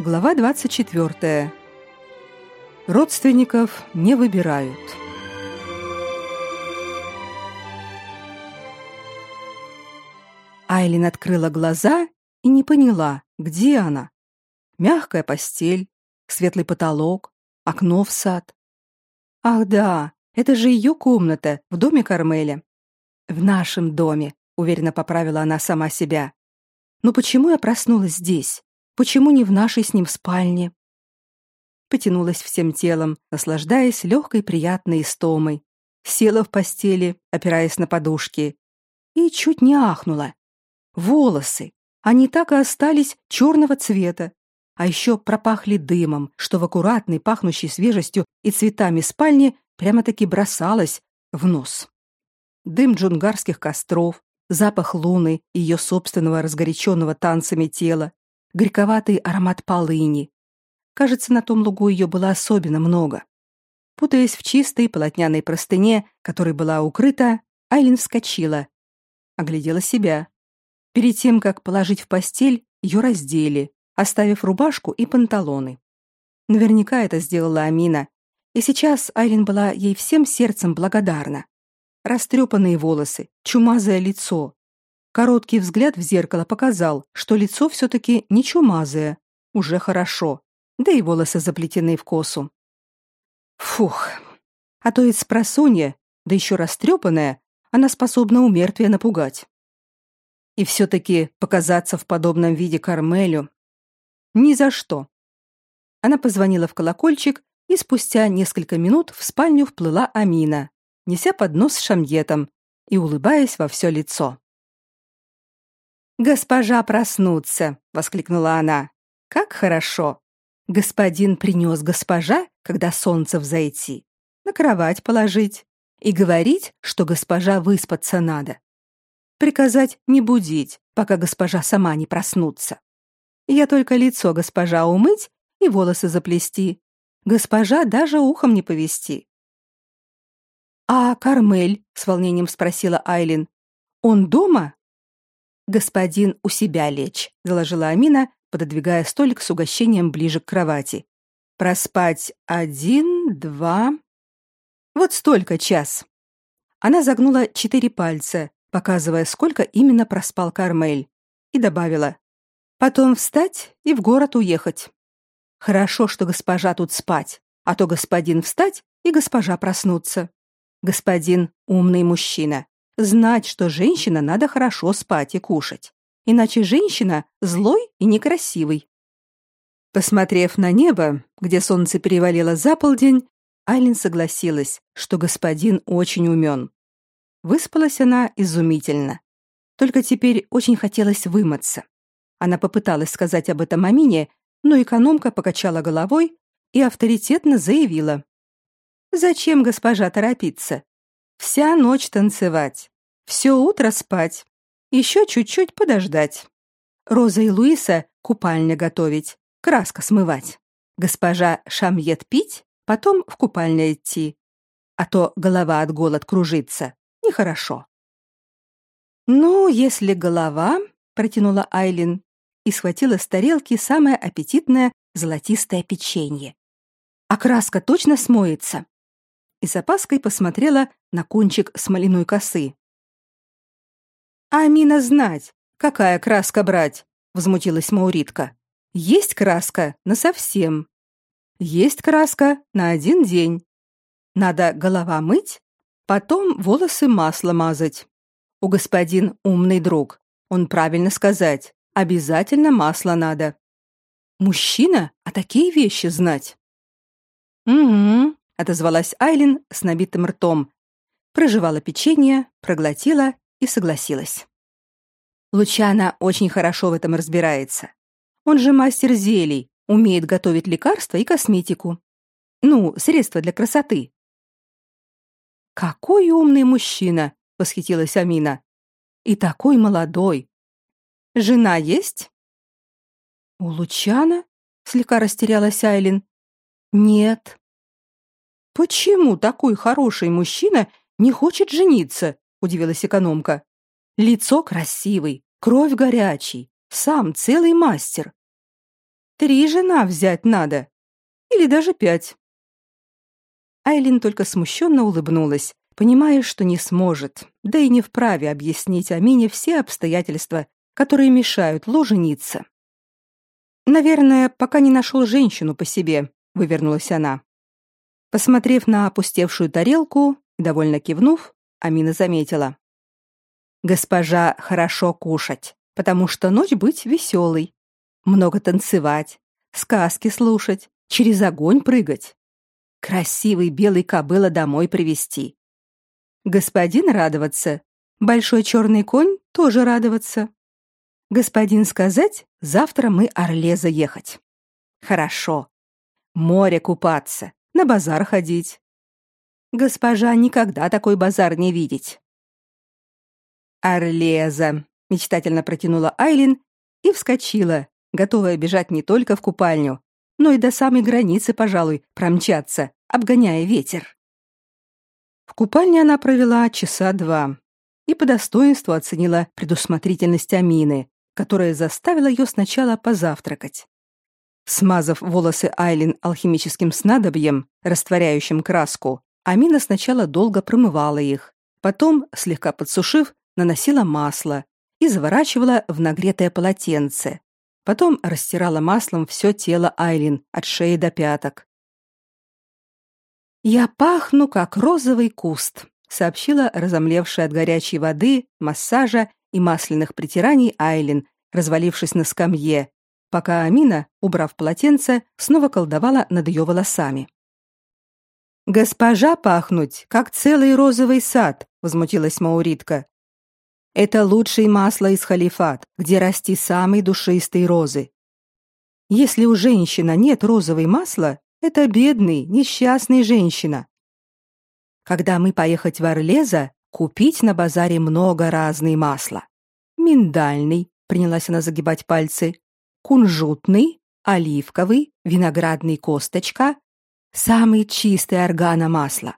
Глава 24. Родственников не выбирают. Айлин открыла глаза и не поняла, где она. Мягкая постель, светлый потолок, окно в сад. Ах да, это же ее комната в доме Кармеля. В нашем доме, уверенно поправила она сама себя. Но почему я проснулась здесь? Почему не в нашей с ним спальне? Потянулась всем телом, наслаждаясь легкой приятной истомой. Села в постели, опираясь на подушки, и чуть не ахнула. Волосы, они так и остались черного цвета, а еще пропахли дымом, что в аккуратной, пахнущей свежестью и цветами спальне прямо-таки бросалось в нос. Дым джунгарских костров, запах луны и ее собственного разгоряченного танцами тела, горьковатый аромат полыни. Кажется, на том лугу ее было особенно много. Путаясь в чистой полотняной простыне, которой была укрыта, Айлин вскочила, оглядела себя. Перед тем, как положить в постель, ее раздели, оставив рубашку и панталоны. Наверняка это сделала Амина, и сейчас Айлин была ей всем сердцем благодарна. Растрепанные волосы, чумазое лицо, Короткий взгляд в зеркало показал, что лицо все-таки не чумазое. Уже хорошо. Да и волосы заплетены в косу. Фух. А то ведь спросонья, да еще растрепанная, она способна у мертвия напугать. И все-таки показаться в подобном виде Кармелю ни за что. Она позвонила в колокольчик, и спустя несколько минут в спальню вплыла Амина, неся поднос с шамьетом и улыбаясь во все лицо. «Госпожа проснуться!» — воскликнула она. «Как хорошо! Господин принес госпожа, когда солнце взойти, на кровать положить и говорить, что госпожа выспаться надо. Приказать не будить, пока госпожа сама не проснутся. Я только лицо госпожа умыть и волосы заплести. Госпожа даже ухом не повести. «А Кармель?» — с волнением спросила Айлин. «Он дома?» Господин у себя лечь, заложила Амина, пододвигая столик с угощением ближе к кровати. Проспать один, два, вот столько час. Она загнула четыре пальца, показывая, сколько именно проспал Кармель, и добавила: потом встать и в город уехать. Хорошо, что госпожа тут спать, а то господин встать и госпожа проснуться. Господин умный мужчина, знать, что женщина надо хорошо спать и кушать, иначе женщина злой и некрасивый. Посмотрев на небо, где солнце перевалило за полдень, Айлин согласилась, что господин очень умен. Выспалась она изумительно. Только теперь очень хотелось вымыться. Она попыталась сказать об этом Амине, но экономка покачала головой и авторитетно заявила: "Зачем госпожа торопиться? Вся ночь танцевать, все утро спать, еще чуть-чуть подождать. Роза и Луиса купальня готовить, краска смывать. Госпожа Шамьет пить, потом в купальню идти. А то голова от голод кружится. Нехорошо. Ну, если голова, протянула Айлин и схватила с тарелки самое аппетитное золотистое печенье. А краска точно смоется и с опаской посмотрела на кончик смоляной косы. «Амина знать, какая краска брать?» — возмутилась Мауритка. «Есть краска на совсем. Есть краска на один день. Надо голова мыть, потом волосы масло мазать. У господин умный друг. Он правильно сказать. Обязательно масло надо. Мужчина, а такие вещи знать. Угу, отозвалась Айлин с набитым ртом, прожевала печенье, проглотила и согласилась. Лучана очень хорошо в этом разбирается. Он же мастер зелий, умеет готовить лекарства и косметику. Ну, средства для красоты. Какой умный мужчина, восхитилась Амина. И такой молодой. Жена есть? У Лучана? слегка растерялась Айлин. Нет, Почему такой хороший мужчина не хочет жениться? удивилась экономка. Лицо красивый, кровь горячий, сам целый мастер. Три жена взять надо. Или даже пять. Айлин только смущенно улыбнулась, понимая, что не сможет, да и не вправе объяснить Амине все обстоятельства, которые мешают Лу жениться. «Наверное, пока не нашел женщину по себе», — вывернулась она. Посмотрев на опустевшую тарелку, довольно кивнув, Амина заметила. «Госпожа хорошо кушать, потому что ночь быть веселой, много танцевать, сказки слушать, через огонь прыгать, красивый белый кобыла домой привести. Господин радоваться, большой черный конь тоже радоваться. Господин сказать, завтра мы Орле заехать. Хорошо. Море купаться, на базар ходить. Госпожа никогда такой базар не видеть. Орлеза, мечтательно протянула Айлин и вскочила, готовая бежать не только в купальню, но и до самой границы, пожалуй, промчаться, обгоняя ветер. В купальне она провела часа два и по достоинству оценила предусмотрительность Амины, которая заставила ее сначала позавтракать. Смазав волосы Айлин алхимическим снадобьем, растворяющим краску, Амина сначала долго промывала их, потом, слегка подсушив, наносила масло и заворачивала в нагретое полотенце, Потом растирала маслом все тело Айлин от шеи до пяток. «Я пахну, как розовый куст», — сообщила разомлевшая от горячей воды, массажа и масляных притираний Айлин, развалившись на скамье, пока Амина, убрав полотенце, снова колдовала над ее волосами. «Госпожа пахнуть, как целый розовый сад», — возмутилась Мауритка. Это лучшее масло из халифат, где расти самые душистые розы. Если у женщины нет розовой масла, это бедный, несчастный женщина. Когда мы поехать в Орлеза, купить на базаре много разные масла. Миндальный, принялась она загибать пальцы, кунжутный, оливковый, виноградный косточка, самый чистый органа масла.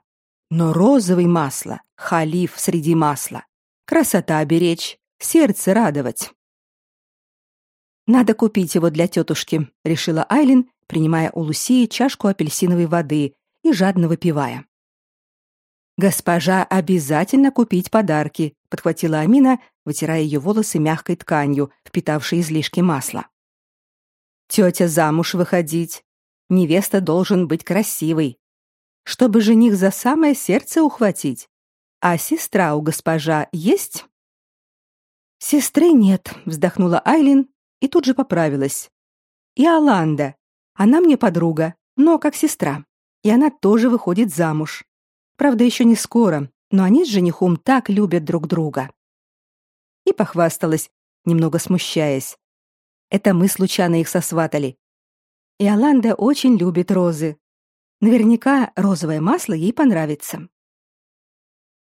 Но розовый масло, халиф среди масла. Красота беречь, сердце радовать. Надо купить его для тетушки, решила Айлин, принимая у Лусии чашку апельсиновой воды и жадно выпивая. Госпожа обязательно купить подарки, подхватила Амина, вытирая ее волосы мягкой тканью, впитавшей излишки масла. Тетя замуж выходить, невеста должен быть красивой, чтобы жених за самое сердце ухватить. А сестра у госпожа есть? Сестры нет, вздохнула Айлин и тут же поправилась. И Аланда. Она мне подруга, но как сестра. И она тоже выходит замуж. Правда, еще не скоро, но они с женихом так любят друг друга. И похвасталась, немного смущаясь. Это мы случайно их сосватали. И Аланда очень любит розы. Наверняка розовое масло ей понравится.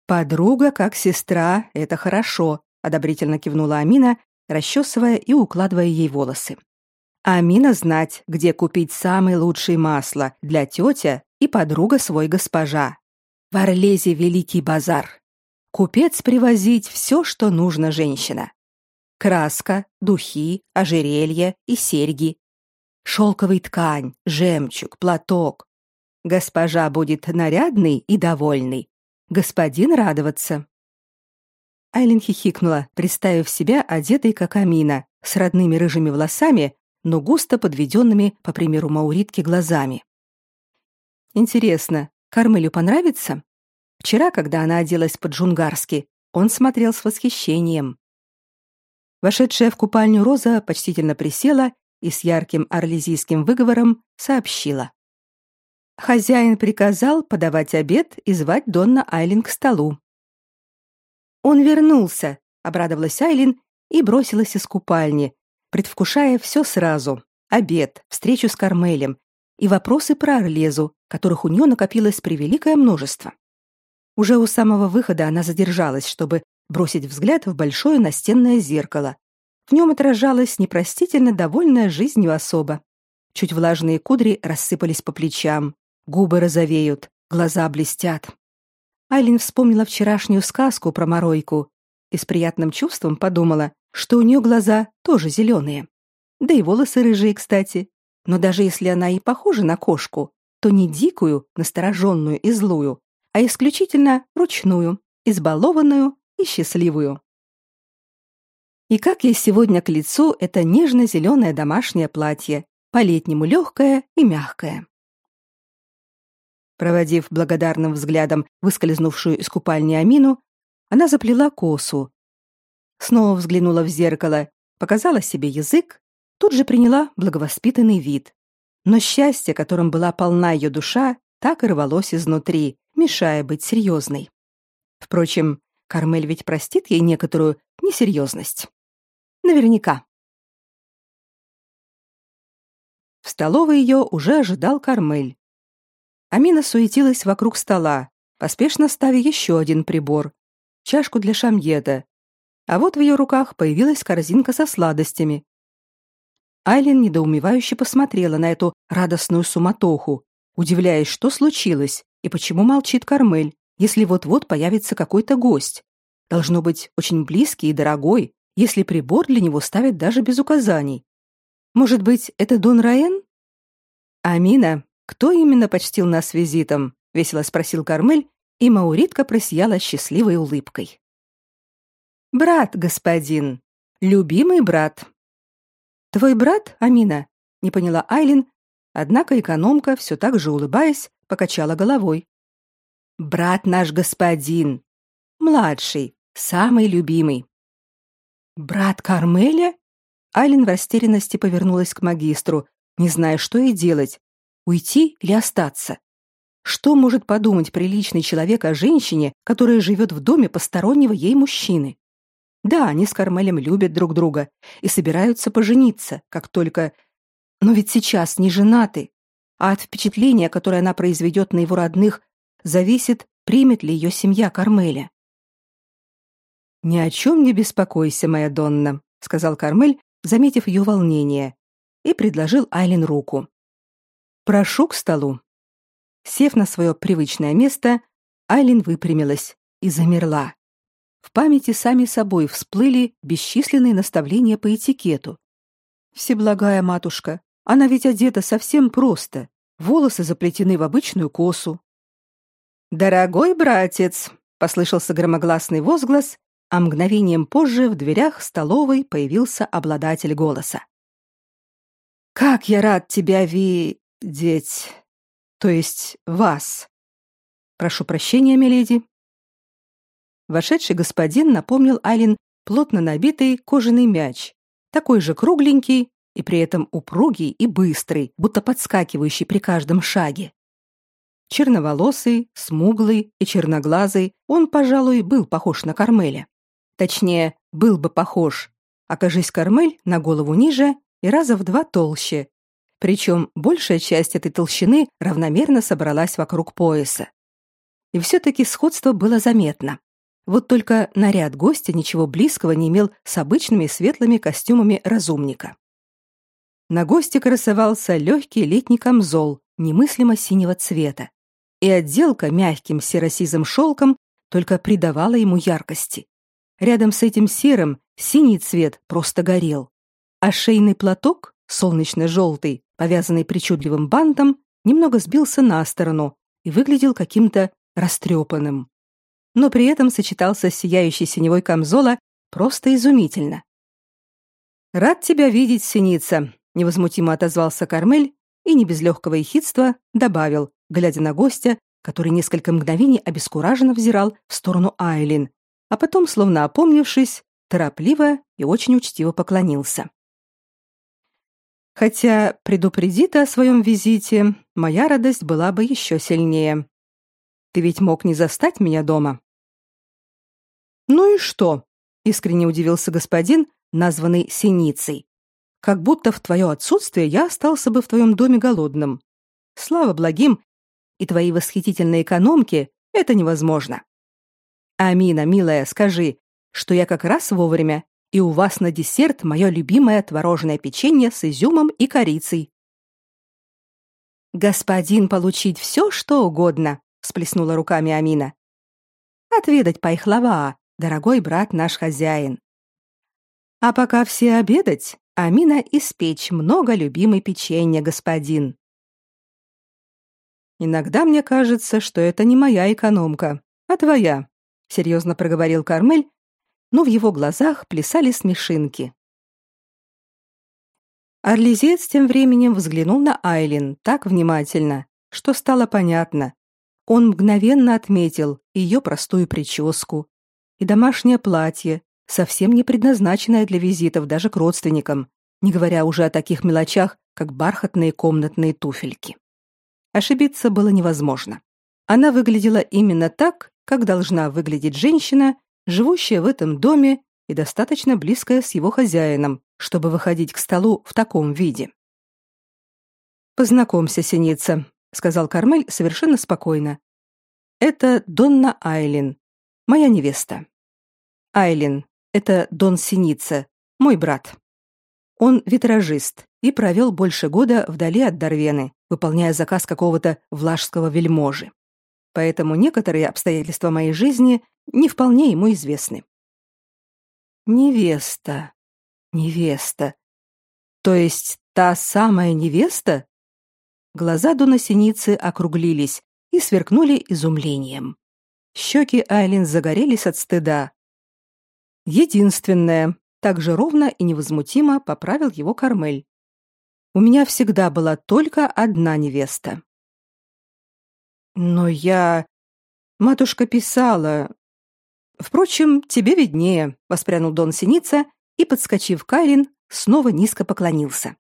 Подруга как сестра это хорошо, одобрительно кивнула Амина, расчесывая и укладывая ей волосы. Амина знать, где купить самое лучшее масло для тетя и подруга свой госпожа. В Орлезе великий базар. Купец привозить все, что нужно женщина. Краска, духи, ожерелье и серьги. Шелковый ткань, жемчуг, платок. Госпожа будет нарядный и довольный, господин радоваться. Айлин хихикнула, представив себя одетой как Амина, с родными рыжими волосами, но густо подведенными, по примеру Мауритки, глазами. Интересно, Кармелю понравится? Вчера, когда она оделась по-джунгарски, он смотрел с восхищением. Вошедшая в купальню Роза почтительно присела и с ярким орлезийским выговором сообщила. Хозяин приказал подавать обед и звать Донна Айлин к столу. Он вернулся, обрадовалась Айлин и бросилась из купальни, предвкушая все сразу: обед, встречу с Кармелем и вопросы про Орлезу, которых у нее накопилось превеликое множество. Уже у самого выхода она задержалась, чтобы бросить взгляд в большое настенное зеркало. В нем отражалась непростительно довольная жизнью особа. Чуть влажные кудри рассыпались по плечам, Губы розовеют, глаза блестят. Айлин вспомнила вчерашнюю сказку про моройку и с приятным чувством подумала, что у нее глаза тоже зеленые. Да и волосы рыжие, кстати, Но даже если она и похожа на кошку, то не дикую, настороженную и злую, а исключительно ручную, избалованную и счастливую. И как ей сегодня к лицу это нежно-зеленое домашнее платье, по-летнему легкое и мягкое. Проводив благодарным взглядом выскользнувшую из купальни Амину, она заплела косу. Снова взглянула в зеркало, показала себе язык, тут же приняла благовоспитанный вид. Но счастье, которым была полна ее душа, так и рвалось изнутри, мешая быть серьезной. Впрочем, Кармель ведь простит ей некоторую несерьезность. Наверняка. В столовой ее уже ожидал Кармель. Амина суетилась вокруг стола, поспешно ставя еще один прибор — чашку для шамьета. А вот в ее руках появилась корзинка со сладостями. Айлин недоумевающе посмотрела на эту радостную суматоху, удивляясь, что случилось и почему молчит Кармель, если вот-вот появится какой-то гость. Должно быть очень близкий и дорогой, если прибор для него ставят даже без указаний. Может быть, это Дон Раен? Амина, кто именно почтил нас визитом? весело спросил Кармель, и Мауритка просияла счастливой улыбкой. Брат, господин, любимый брат. Твой брат, Амина? не поняла Айлин, однако экономка все так же улыбаясь покачала головой. Брат наш господин, младший, самый любимый. Брат Кармеля? Айлин в растерянности повернулась к магистру, не зная, что ей делать: уйти или остаться. Что может подумать приличный человек о женщине, которая живет в доме постороннего ей мужчины? Да, они с Кармелем любят друг друга и собираются пожениться, как только... Но ведь сейчас не женаты, а от впечатления, которое она произведет на его родных, зависит, примет ли ее семья Кармеля. «Ни о чем не беспокойся, моя Донна», — сказал Кармель, заметив ее волнение, и предложил Айлин руку. «Прошу к столу». Сев на свое привычное место, Айлин выпрямилась и замерла. В памяти сами собой всплыли бесчисленные наставления по этикету. Всеблагая матушка, она ведь одета совсем просто, волосы заплетены в обычную косу. «Дорогой братец!» — послышался громогласный возглас, а мгновением позже в дверях столовой появился обладатель голоса. «Как я рад тебя видеть! То есть вас! Прошу прощения, миледи!» Вошедший господин напомнил Айлин плотно набитый кожаный мяч, такой же кругленький и при этом упругий и быстрый, будто подскакивающий при каждом шаге. Черноволосый, смуглый и черноглазый, он, пожалуй, был похож на Кармеля. Точнее, был бы похож, окажись Кармель на голову ниже и раза в два толще. Причем большая часть этой толщины равномерно собралась вокруг пояса. И все-таки сходство было заметно. Вот только наряд гостя ничего близкого не имел с обычными светлыми костюмами разумника. На госте красовался легкий летний камзол немыслимо синего цвета, и отделка мягким серо-сизым шелком только придавала ему яркости. Рядом с этим серым синий цвет просто горел, а шейный платок, солнечно-желтый, повязанный причудливым бантом, немного сбился на сторону и выглядел каким-то растрепанным. Но при этом сочетался с сияющей синевой камзола просто изумительно. «Рад тебя видеть, синица», — невозмутимо отозвался Кармель и не без легкого ехидства добавил, глядя на гостя, который несколько мгновений обескураженно взирал в сторону Айлин, а потом, словно опомнившись, торопливо и очень учтиво поклонился. Хотя предупреди ты о своем визите, моя радость была бы еще сильнее. Ты ведь мог не застать меня дома. Ну и что? Искренне удивился господин, названный Синицей. Как будто в твое отсутствие я остался бы в твоем доме голодным. Слава благим, и твои восхитительные экономки это невозможно. Амина, милая, скажи, что я как раз вовремя, и у вас на десерт мое любимое творожное печенье с изюмом и корицей. Господин получить все, что угодно, всплеснула руками Амина. Отведать пайхлава, дорогой брат наш хозяин. А пока все обедать, Амина испечь много любимой печенья, господин. Иногда мне кажется, что это не моя экономка, а твоя, серьезно проговорил Кармель, но в его глазах плясали смешинки. Орлезец тем временем взглянул на Айлин так внимательно, что стало понятно. Он мгновенно отметил ее простую прическу и домашнее платье, совсем не предназначенное для визитов даже к родственникам, не говоря уже о таких мелочах, как бархатные комнатные туфельки. Ошибиться было невозможно. Она выглядела именно так, как должна выглядеть женщина, живущая в этом доме и достаточно близкая с его хозяином, чтобы выходить к столу в таком виде. Познакомься, Синица, сказал Кармель совершенно спокойно. Это Донна Айлин, моя невеста. Айлин, это Дон Синица, мой брат. Он витражист и провел больше года вдали от Дарвены, выполняя заказ какого-то влажского вельможи. Поэтому некоторые обстоятельства моей жизни не вполне ему известны. Невеста. Невеста. То есть та самая невеста? Глаза Дона Синицы округлились и сверкнули изумлением. Щеки Айлин загорелись от стыда. Единственное, так же ровно и невозмутимо поправил его Кармель. У меня всегда была только одна невеста. Но я матушка писала. Впрочем, тебе виднее, воспрянул Дон Синица и, подскочив к Айлин, снова низко поклонился.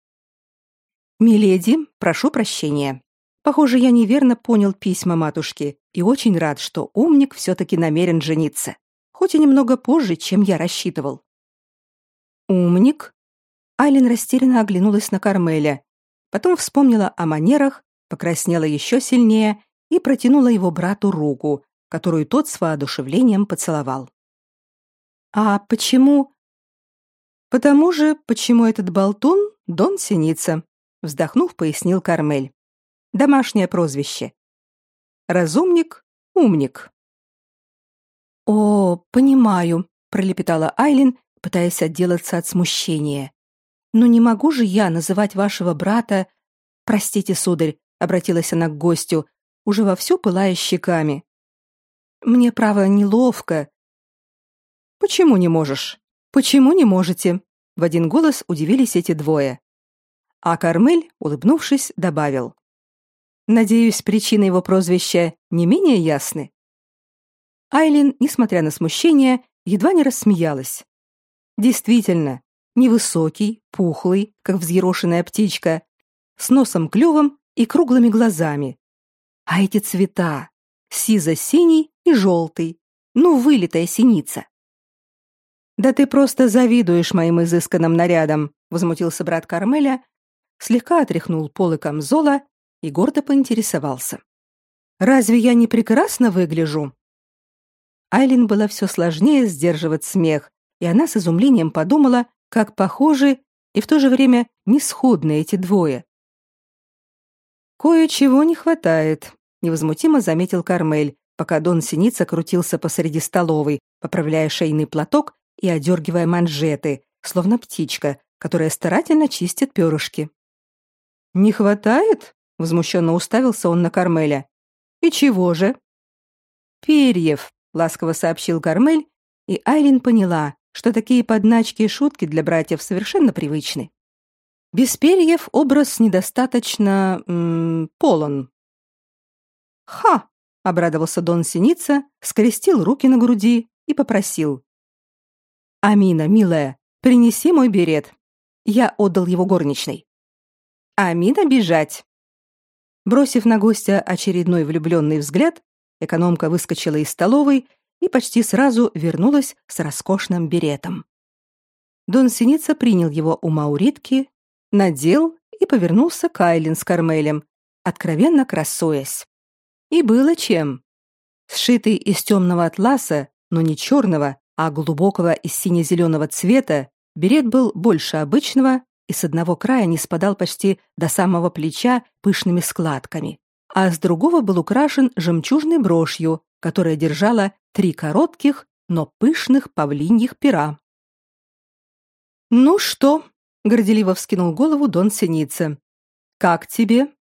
Миледи, прошу прощения. Похоже, я неверно понял письма матушки и очень рад, что умник все таки намерен жениться, хоть и немного позже, чем я рассчитывал. Умник? Айлин растерянно оглянулась на Кармеля, потом вспомнила о манерах, покраснела еще сильнее и протянула его брату руку, которую тот с воодушевлением поцеловал. А почему? Потому же, почему этот болтун Дон Синица, вздохнув, пояснил Кармель. Домашнее прозвище. Разумник, умник. О, понимаю, пролепетала Айлин, пытаясь отделаться от смущения. Но не могу же я называть вашего брата, простите, сударь, обратилась она к гостю, уже вовсю пылая щеками. Мне право неловко. Почему не можешь? Почему не можете? В один голос удивились эти двое. А Кармель, улыбнувшись, добавил: Надеюсь, причины его прозвища не менее ясны. Айлин, несмотря на смущение, едва не рассмеялась. Действительно, невысокий, пухлый, как взъерошенная птичка, с носом клювом и круглыми глазами. А эти цвета сизо-синий и желтый, ну вылитая синица. Да ты просто завидуешь моим изысканным нарядам, возмутился брат Кармеля, слегка отряхнул полы камзола и гордо поинтересовался: "Разве я не прекрасно выгляжу?" Айлин было все сложнее сдерживать смех, и она с изумлением подумала, как похожи и в то же время не сходны эти двое. Кое-чего не хватает, невозмутимо заметил Кармель, пока Дон Синица крутился посреди столовой, поправляя шейный платок и одергивая манжеты, словно птичка, которая старательно чистит перышки. «Не хватает?» — возмущенно уставился он на Кармеля. «И чего же?» «Перьев», — ласково сообщил Кармель, и Айлин поняла, что такие подначки и шутки для братьев совершенно привычны. Без перьев образ недостаточно м полон. «Ха!» — обрадовался Дон Синица, скрестил руки на груди и попросил. «Амина, милая, принеси мой берет. Я отдал его горничной». «Амина бежать!» Бросив на гостя очередной влюбленный взгляд, экономка выскочила из столовой и почти сразу вернулась с роскошным беретом. Дон Синица принял его у Мауритки, надел и повернулся к Айлин с Кармелем, откровенно красуясь. И было чем. Сшитый из темного атласа, но не черного, а глубокого из сине-зеленого цвета, берет был больше обычного и с одного края не спадал почти до самого плеча пышными складками, а с другого был украшен жемчужной брошью, которая держала три коротких, но пышных павлиньих пера. «Ну что?» горделиво вскинул голову Дон Синица. Как тебе?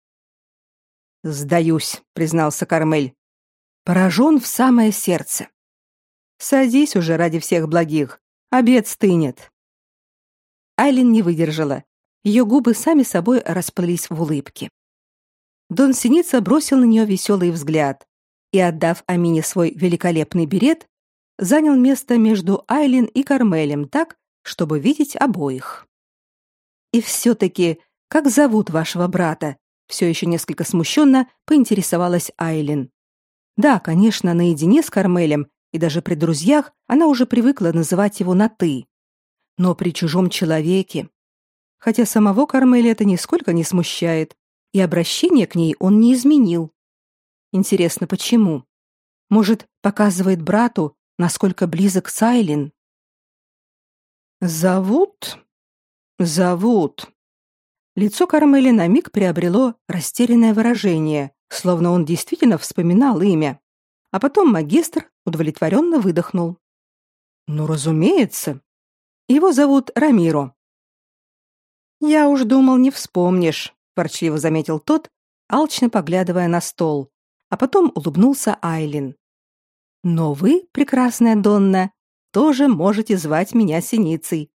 Сдаюсь, признался Кармель. Поражен в самое сердце. Садись уже ради всех благих. Обед стынет. Айлин не выдержала. Ее губы сами собой расплылись в улыбке. Дон Синица бросил на нее веселый взгляд и, отдав Амине свой великолепный берет, занял место между Айлин и Кармелем так, чтобы видеть обоих. И все-таки, как зовут вашего брата? Все еще несколько смущенно поинтересовалась Айлин. Да, конечно, наедине с Кармелем и даже при друзьях она уже привыкла называть его на «ты». Но при чужом человеке... Хотя самого Кармеля это нисколько не смущает, и обращение к ней он не изменил. Интересно, почему? Может, показывает брату, насколько близок Сайлин? «Зовут? Зовут». Лицо Кармели на миг приобрело растерянное выражение, словно он действительно вспоминал имя. А потом магистр удовлетворенно выдохнул. «Ну, разумеется. Его зовут Рамиро». «Я уж думал, не вспомнишь», — ворчливо заметил тот, алчно поглядывая на стол, а потом улыбнулся Айлин. «Но вы, прекрасная Донна, тоже можете звать меня Синицей.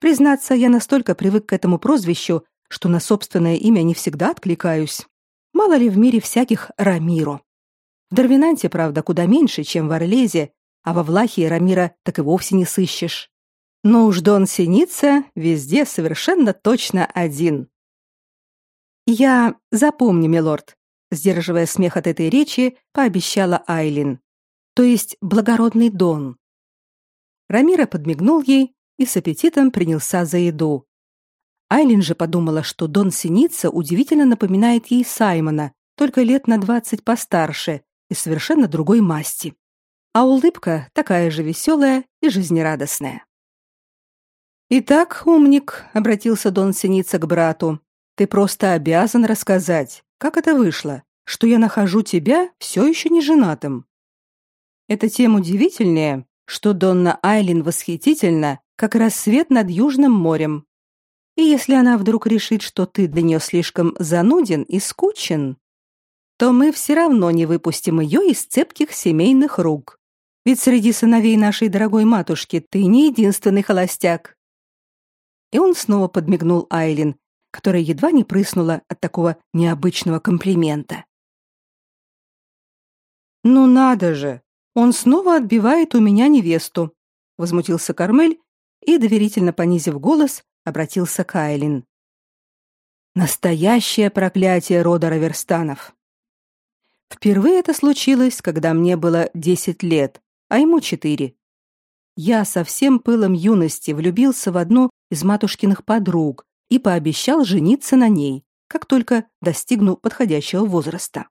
Признаться, я настолько привык к этому прозвищу, что на собственное имя не всегда откликаюсь. Мало ли в мире всяких Рамиро. В Дарвинанте, правда, куда меньше, чем в Орлезе, а во Влахии Рамира так и вовсе не сыщешь. Но уж Дон Синица везде совершенно точно один. Я запомню, милорд, сдерживая смех от этой речи, пообещала Айлин. То есть благородный Дон. Рамира подмигнул ей и с аппетитом принялся за еду. Айлин же подумала, что Дон Синица удивительно напоминает ей Саймона, только лет на двадцать постарше и совершенно другой масти. А улыбка такая же веселая и жизнерадостная. «Итак, умник», — обратился Дон Синица к брату, — «ты просто обязан рассказать, как это вышло, что я нахожу тебя все еще не женатым». Это тем удивительнее, что Донна Айлин восхитительна, как рассвет над Южным морем. И если она вдруг решит, что ты для нее слишком зануден и скучен, то мы все равно не выпустим ее из цепких семейных рук. Ведь среди сыновей нашей дорогой матушки ты не единственный холостяк. И он снова подмигнул Айлин, которая едва не прыснула от такого необычного комплимента. Ну надо же, он снова отбивает у меня невесту, возмутился Кармель и доверительно понизив голос, обратился к Айлин. Настоящее проклятие рода Раверстанов. Впервые это случилось, когда мне было десять лет, а ему четыре. Я со всем пылом юности влюбился в одну из матушкиных подруг и пообещал жениться на ней, как только достигну подходящего возраста.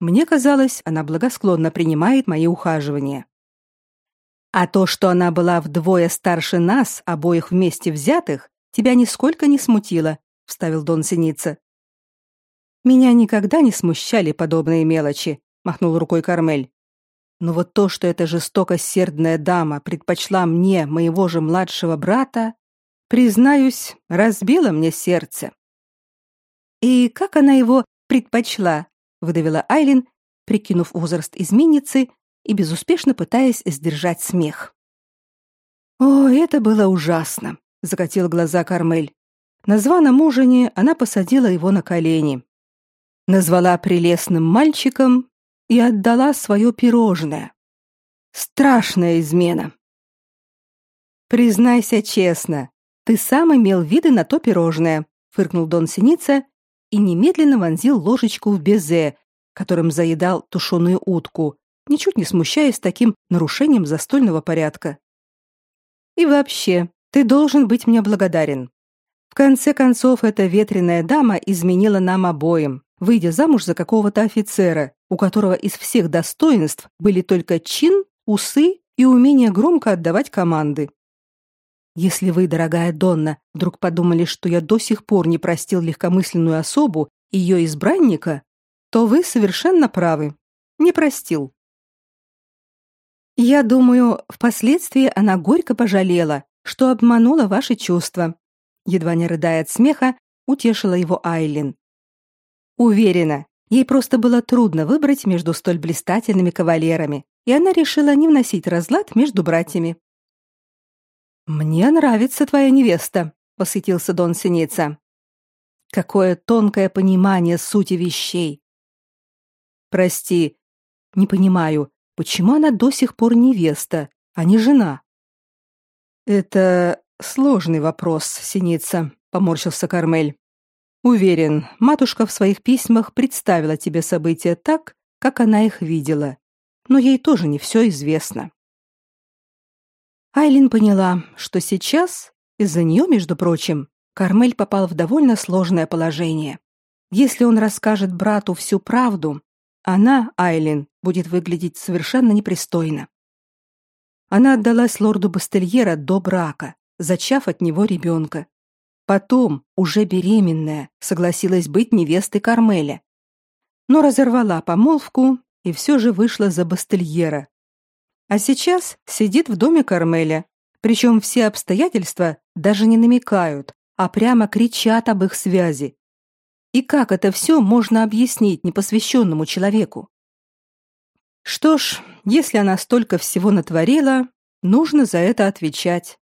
Мне казалось, она благосклонно принимает мои ухаживания. А то, что она была вдвое старше нас, обоих вместе взятых, тебя нисколько не смутило, вставил Дон Синица. Меня никогда не смущали подобные мелочи, махнул рукой Кармель. Но вот то, что эта жестокосердная дама предпочла мне моего же младшего брата, признаюсь, разбило мне сердце. И как она его предпочла? выдавила Айлин, прикинув возраст изменницы и безуспешно пытаясь сдержать смех. О, это было ужасно, закатил глаза Кармель. На званом она посадила его на колени, назвала прелестным мальчиком и отдала свое пирожное. Страшная измена. Признайся честно, ты сам имел виды на то пирожное, фыркнул Дон Синица и немедленно вонзил ложечку в безе, которым заедал тушеную утку, ничуть не смущаясь таким нарушением застольного порядка. И вообще, ты должен быть мне благодарен. В конце концов, эта ветреная дама изменила нам обоим, выйдя замуж за какого-то офицера, у которого из всех достоинств были только чин, усы и умение громко отдавать команды. Если вы, дорогая Донна, вдруг подумали, что я до сих пор не простил легкомысленную особу и ее избранника, то вы совершенно правы. Не простил. Я думаю, впоследствии она горько пожалела, что обманула ваши чувства. едва не рыдая от смеха, утешила его Айлин. Уверена, ей просто было трудно выбрать между столь блистательными кавалерами, и она решила не вносить разлад между братьями. Мне нравится твоя невеста, восхитился Дон Синица. Какое тонкое понимание сути вещей. Прости, не понимаю, почему она до сих пор невеста, а не жена. Это сложный вопрос, Синица, поморщился Кармель. Уверен, матушка в своих письмах представила тебе события так, как она их видела. Но ей тоже не все известно. Айлин поняла, что сейчас из-за нее, между прочим, Кармель попал в довольно сложное положение. Если он расскажет брату всю правду, она, Айлин, будет выглядеть совершенно непристойно. Она отдалась лорду Бастельера до брака, зачав от него ребенка. Потом, уже беременная, согласилась быть невестой Кармеля. Но разорвала помолвку и все же вышла за Бастельера. А сейчас сидит в доме Кармеля, причем все обстоятельства даже не намекают, а прямо кричат об их связи. И как это все можно объяснить непосвященному человеку? Что ж, если она столько всего натворила, нужно за это отвечать.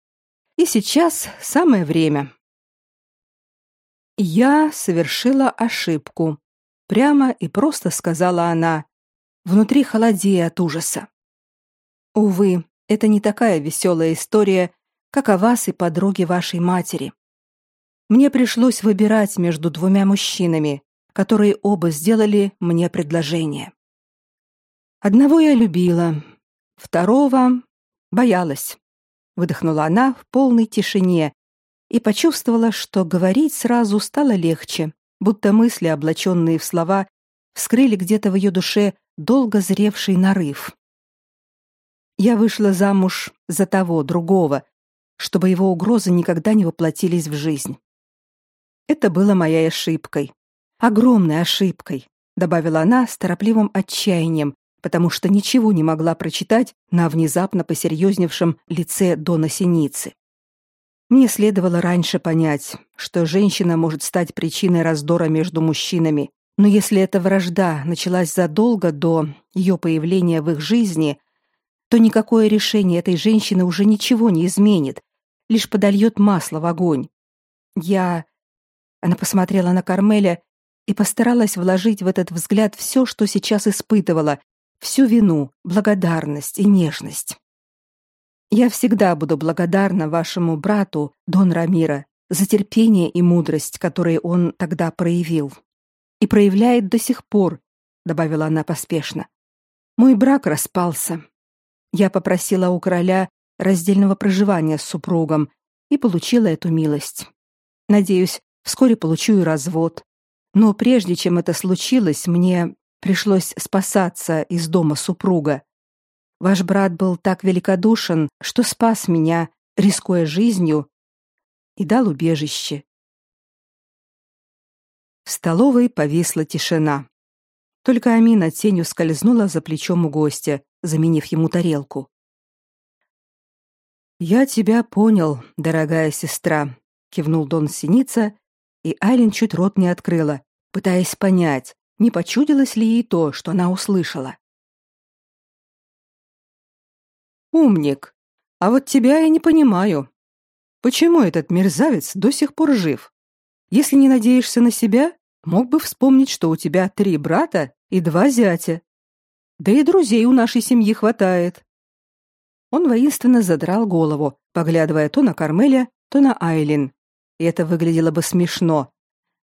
И сейчас самое время. Я совершила ошибку, прямо и просто сказала она, внутри холодея от ужаса. Увы, это не такая веселая история, как о вас и подруге вашей матери. Мне пришлось выбирать между двумя мужчинами, которые оба сделали мне предложение. Одного я любила, второго боялась. Выдохнула она в полной тишине и почувствовала, что говорить сразу стало легче, будто мысли, облаченные в слова, вскрыли где-то в ее душе долго зревший нарыв. Я вышла замуж за того, другого, чтобы его угрозы никогда не воплотились в жизнь. Это было моей ошибкой. Огромной ошибкой, добавила она с торопливым отчаянием, потому что ничего не могла прочитать на внезапно посерьезневшем лице Дона Синицы. Мне следовало раньше понять, что женщина может стать причиной раздора между мужчинами, но если эта вражда началась задолго до ее появления в их жизни, то никакое решение этой женщины уже ничего не изменит, лишь подольет масло в огонь. Я... Она посмотрела на Кармеля и постаралась вложить в этот взгляд все, что сейчас испытывала, всю вину, благодарность и нежность. Я всегда буду благодарна вашему брату, Дон Рамира, за терпение и мудрость, которые он тогда проявил. И проявляет до сих пор, добавила она поспешно. Мой брак распался, я попросила у короля раздельного проживания с супругом и получила эту милость. Надеюсь, вскоре получу и развод. Но прежде чем это случилось, мне пришлось спасаться из дома супруга. Ваш брат был так великодушен, что спас меня, рискуя жизнью, и дал убежище. В столовой повисла тишина. Только Амина тенью скользнула за плечом у гостя, заменив ему тарелку. «Я тебя понял, дорогая сестра», — кивнул Дон Синица, и Айлин чуть рот не открыла, пытаясь понять, не почудилось ли ей то, что она услышала. «Умник, а вот тебя я не понимаю. Почему этот мерзавец до сих пор жив? Если не надеешься на себя, мог бы вспомнить, что у тебя три брата и два зятя. Да и друзей у нашей семьи хватает. Он воинственно задрал голову, поглядывая то на Кармеля, то на Айлин. И это выглядело бы смешно.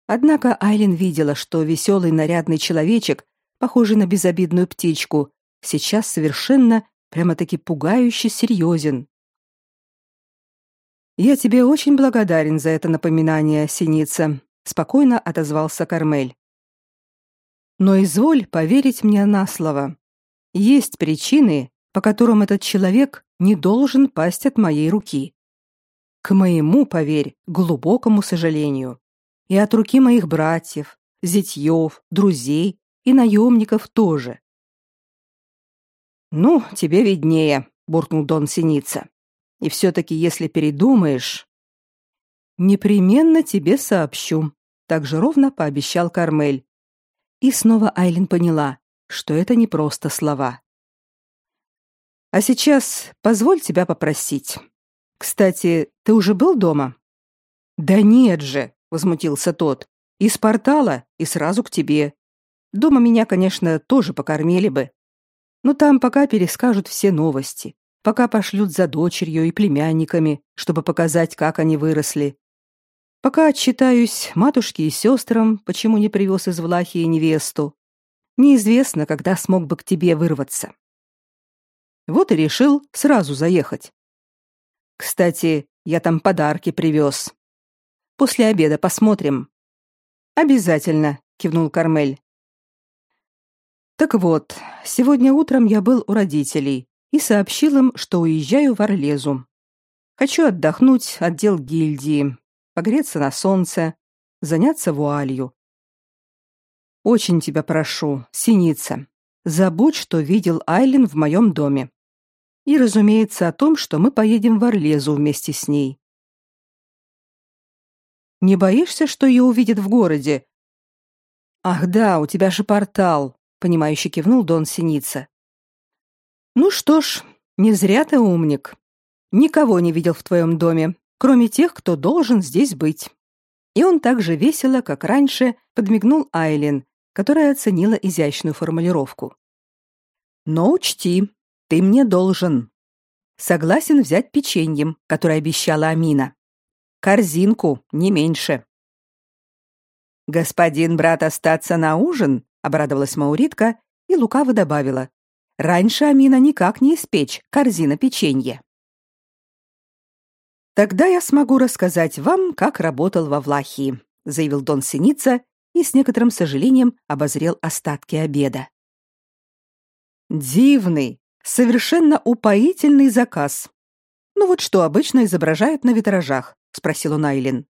Однако Айлин видела, что веселый нарядный человечек, похожий на безобидную птичку, сейчас совершенно прямо-таки пугающе серьезен. «Я тебе очень благодарен за это напоминание, Синица», — спокойно отозвался Кармель. «Но изволь поверить мне на слово. Есть причины, по которым этот человек не должен пасть от моей руки. К моему, поверь, глубокому сожалению. И от руки моих братьев, зятьев, друзей и наемников тоже. «Ну, тебе виднее», — буркнул Дон Синица. «И все-таки, если передумаешь...» Непременно тебе сообщу, так же ровно пообещал Кармель. И снова Айлин поняла, что это не просто слова. А сейчас позволь тебя попросить. Кстати, ты уже был дома? Да нет же, возмутился тот. Из портала и сразу к тебе. Дома меня, конечно, тоже покормили бы. Но там пока перескажут все новости, пока пошлют за дочерью и племянниками, чтобы показать, как они выросли. Пока отчитаюсь матушке и сестрам, почему не привез из Влахии невесту. Неизвестно, когда смог бы к тебе вырваться. Вот и решил сразу заехать. Кстати, я там подарки привез. После обеда посмотрим. Обязательно, кивнул Кармель. Так вот, сегодня утром я был у родителей и сообщил им, что уезжаю в Орлезу. Хочу отдохнуть от дел гильдии, погреться на солнце, заняться вуалью. Очень тебя прошу, Синица, забудь, что видел Айлин в моем доме. И, разумеется, о том, что мы поедем в Орлезу вместе с ней. Не боишься, что ее увидят в городе? Ах да, у тебя же портал, понимающе кивнул Дон Синица. Ну что ж, не зря ты умник. Никого не видел в твоем доме, кроме тех, кто должен здесь быть. И он так же весело, как раньше, подмигнул Айлин, которая оценила изящную формулировку. Но учти, ты мне должен. Согласен взять печеньем, которое обещала Амина. Корзинку, не меньше. Господин брат остаться на ужин, обрадовалась Мауритка и лукаво добавила: Раньше Амина никак не испечь корзина печенья. Тогда я смогу рассказать вам, как работал во Влахии, заявил Дон Синица и с некоторым сожалением обозрел остатки обеда. Дивный, совершенно упоительный заказ. Ну вот что обычно изображают на витражах, спросил он Айлин.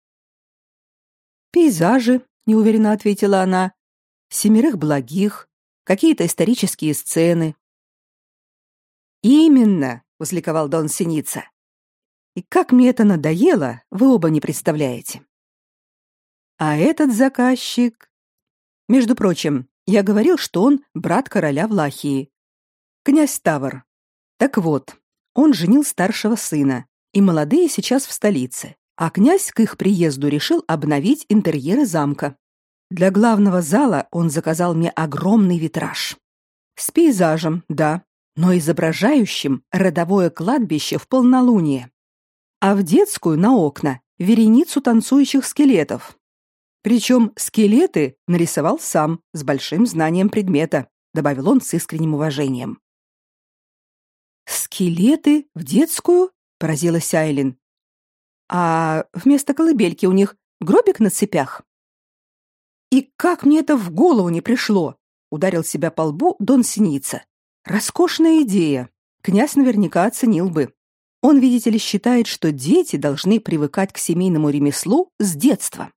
Пейзажи, неуверенно ответила она. Семерых благих, какие-то исторические сцены. Именно, возликовал Дон Синица. И как мне это надоело, вы оба не представляете. А этот заказчик... Между прочим, я говорил, что он брат короля Влахии. Князь Тавр. Так вот, он женил старшего сына, и молодые сейчас в столице. А князь к их приезду решил обновить интерьеры замка. Для главного зала он заказал мне огромный витраж. С пейзажем, да, но изображающим родовое кладбище в полнолуние а в детскую на окна вереницу танцующих скелетов. Причем скелеты нарисовал сам с большим знанием предмета, добавил он с искренним уважением. Скелеты в детскую? поразилась Айлин. А вместо колыбельки у них гробик на цепях. И как мне это в голову не пришло? ударил себя по лбу Дон Синица. Роскошная идея. Князь наверняка оценил бы. Он, видите ли, считает, что дети должны привыкать к семейному ремеслу с детства.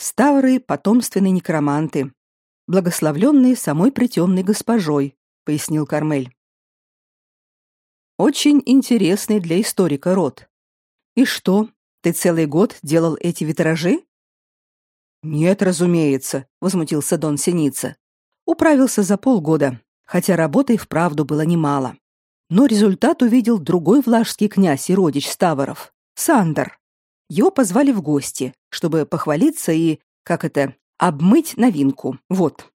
Ставры — потомственные некроманты, благословленные самой притемной госпожой, пояснил Кармель. Очень интересный для историка род. И что, ты целый год делал эти витражи? Нет, разумеется, возмутился Дон Синица. Управился за полгода, хотя работы вправду было немало. Но результат увидел другой влажский князь и родич Ставров, Сандер. Его позвали в гости, чтобы похвалиться и, как это, обмыть новинку. Вот.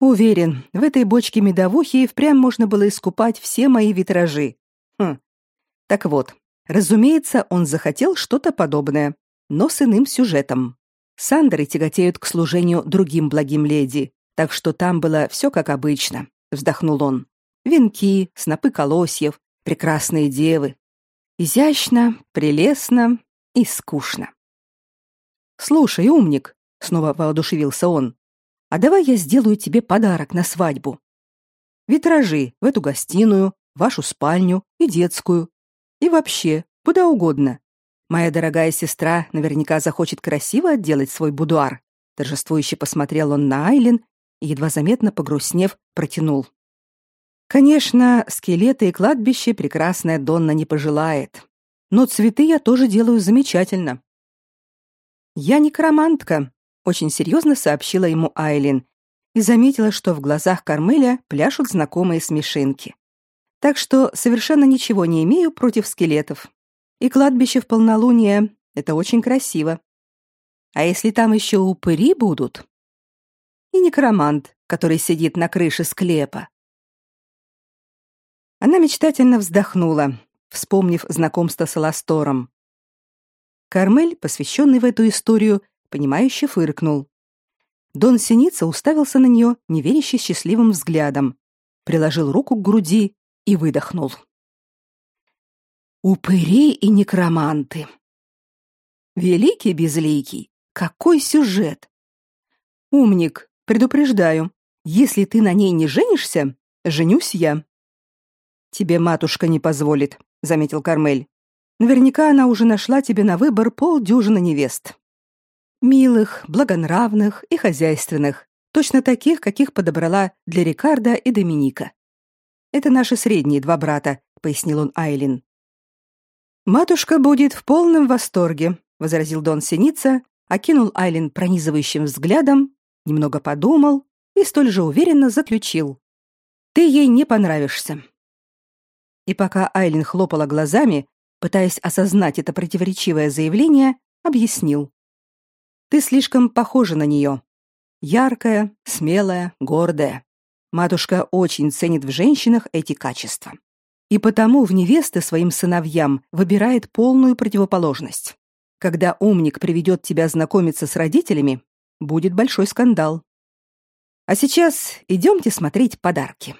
Уверен, в этой бочке медовухи впрямь можно было искупать все мои витражи. Хм. Так вот, разумеется, он захотел что-то подобное, но с иным сюжетом. Сандеры тяготеют к служению другим благим леди, так что там было все как обычно, вздохнул он. Венки, снопы колосьев, прекрасные девы. Изящно, прелестно и скучно. Слушай, умник, снова воодушевился он. А давай я сделаю тебе подарок на свадьбу. Витражи в эту гостиную, вашу спальню и детскую. И вообще, куда угодно. Моя дорогая сестра наверняка захочет красиво отделать свой будуар. Торжествующе посмотрел он на Айлин и едва заметно погрустнев протянул: Конечно, скелеты и кладбище прекрасная Донна не пожелает. Но цветы я тоже делаю замечательно. Я некромантка, очень серьезно сообщила ему Айлин и заметила, что в глазах Кармеля пляшут знакомые смешинки. Так что совершенно ничего не имею против скелетов. И кладбище в полнолуние это очень красиво. А если там еще упыри будут? И некромант, который сидит на крыше склепа. Она мечтательно вздохнула, вспомнив знакомство с Аластором. Кармель, посвященный в эту историю, понимающе фыркнул. Дон Синица уставился на нее неверяще счастливым взглядом, приложил руку к груди и выдохнул. Упыри и некроманты. Великий безликий, какой сюжет! Умник, предупреждаю, если ты на ней не женишься, женюсь я. Тебе матушка не позволит, заметил Кармель. Наверняка она уже нашла тебе на выбор полдюжины невест. Милых, благонравных и хозяйственных, точно таких, каких подобрала для Рикарда и Доминика. Это наши средние два брата, пояснил он Айлин. Матушка будет в полном восторге, возразил Дон Синица, окинул Айлин пронизывающим взглядом, немного подумал и столь же уверенно заключил: "Ты ей не понравишься". И пока Айлин хлопала глазами, пытаясь осознать это противоречивое заявление, объяснил: "Ты слишком похожа на нее. Яркая, смелая, гордая. Матушка очень ценит в женщинах эти качества и потому в невесты своим сыновьям выбирает полную противоположность. Когда умник приведет тебя знакомиться с родителями, будет большой скандал. А сейчас идемте смотреть подарки.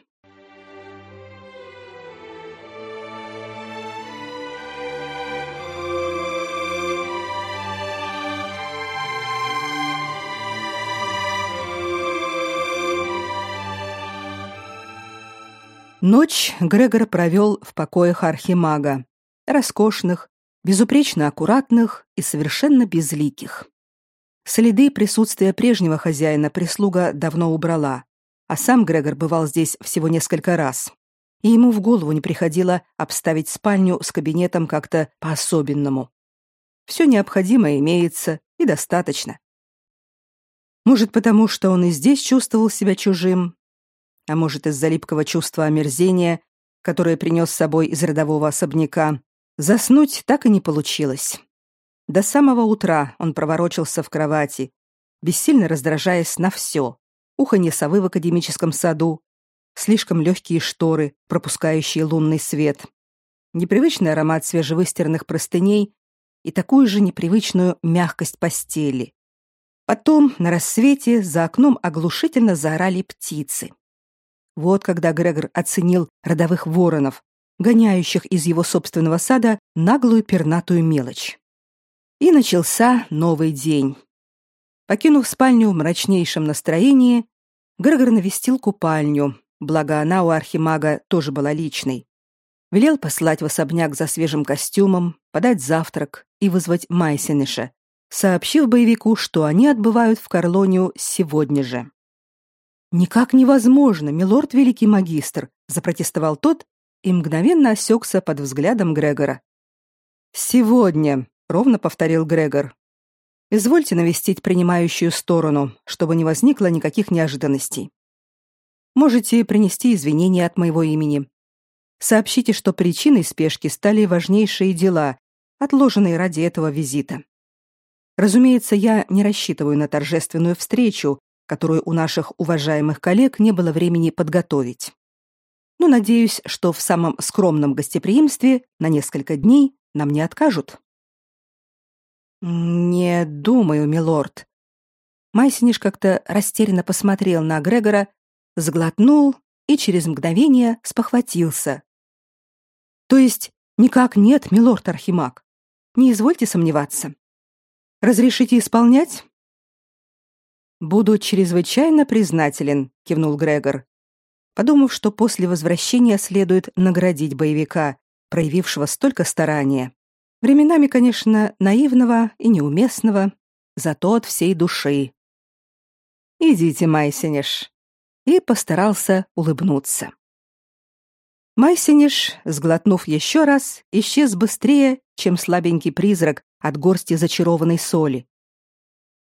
Ночь Грегор провел в покоях архимага, роскошных, безупречно аккуратных и совершенно безликих. Следы присутствия прежнего хозяина прислуга давно убрала, а сам Грегор бывал здесь всего несколько раз, и ему в голову не приходило обставить спальню с кабинетом как-то по-особенному. Все необходимое имеется и достаточно. Может, потому что он и здесь чувствовал себя чужим, а может из-за липкого чувства омерзения, которое принес с собой из родового особняка, заснуть так и не получилось. До самого утра он проворочился в кровати, бессильно раздражаясь на все. Уханье совы в академическом саду, слишком легкие шторы, пропускающие лунный свет, непривычный аромат свежевыстиранных простыней и такую же непривычную мягкость постели. Потом на рассвете за окном оглушительно заорали птицы. Вот когда Грегор оценил родовых воронов, гоняющих из его собственного сада наглую пернатую мелочь. И начался новый день. Покинув спальню в мрачнейшем настроении, Грегор навестил купальню, благо она у архимага тоже была личной. Велел послать в особняк за свежим костюмом, подать завтрак и вызвать Майсениша, сообщив боевику, что они отбывают в Карлонию сегодня же. Никак невозможно, милорд великий магистр, запротестовал тот и мгновенно осекся под взглядом Грегора. Сегодня, ровно повторил Грегор. Извольте навестить принимающую сторону, чтобы не возникло никаких неожиданностей. Можете принести извинения от моего имени. Сообщите, что причиной спешки стали важнейшие дела, отложенные ради этого визита. Разумеется, я не рассчитываю на торжественную встречу, которую у наших уважаемых коллег не было времени подготовить. Но надеюсь, что в самом скромном гостеприимстве на несколько дней нам не откажут. Не думаю, милорд. Майсиниш как-то растерянно посмотрел на Грегора, сглотнул и через мгновение спохватился. То есть никак нет, милорд Архимаг. Не извольте сомневаться. Разрешите исполнять? Буду чрезвычайно признателен, кивнул Грегор, подумав, что после возвращения следует наградить боевика, проявившего столько старания. Временами, конечно, наивного и неуместного, зато от всей души. Идите, Майсенеш, и постарался улыбнуться. Майсениш, сглотнув еще раз, исчез быстрее, чем слабенький призрак от горсти зачарованной соли.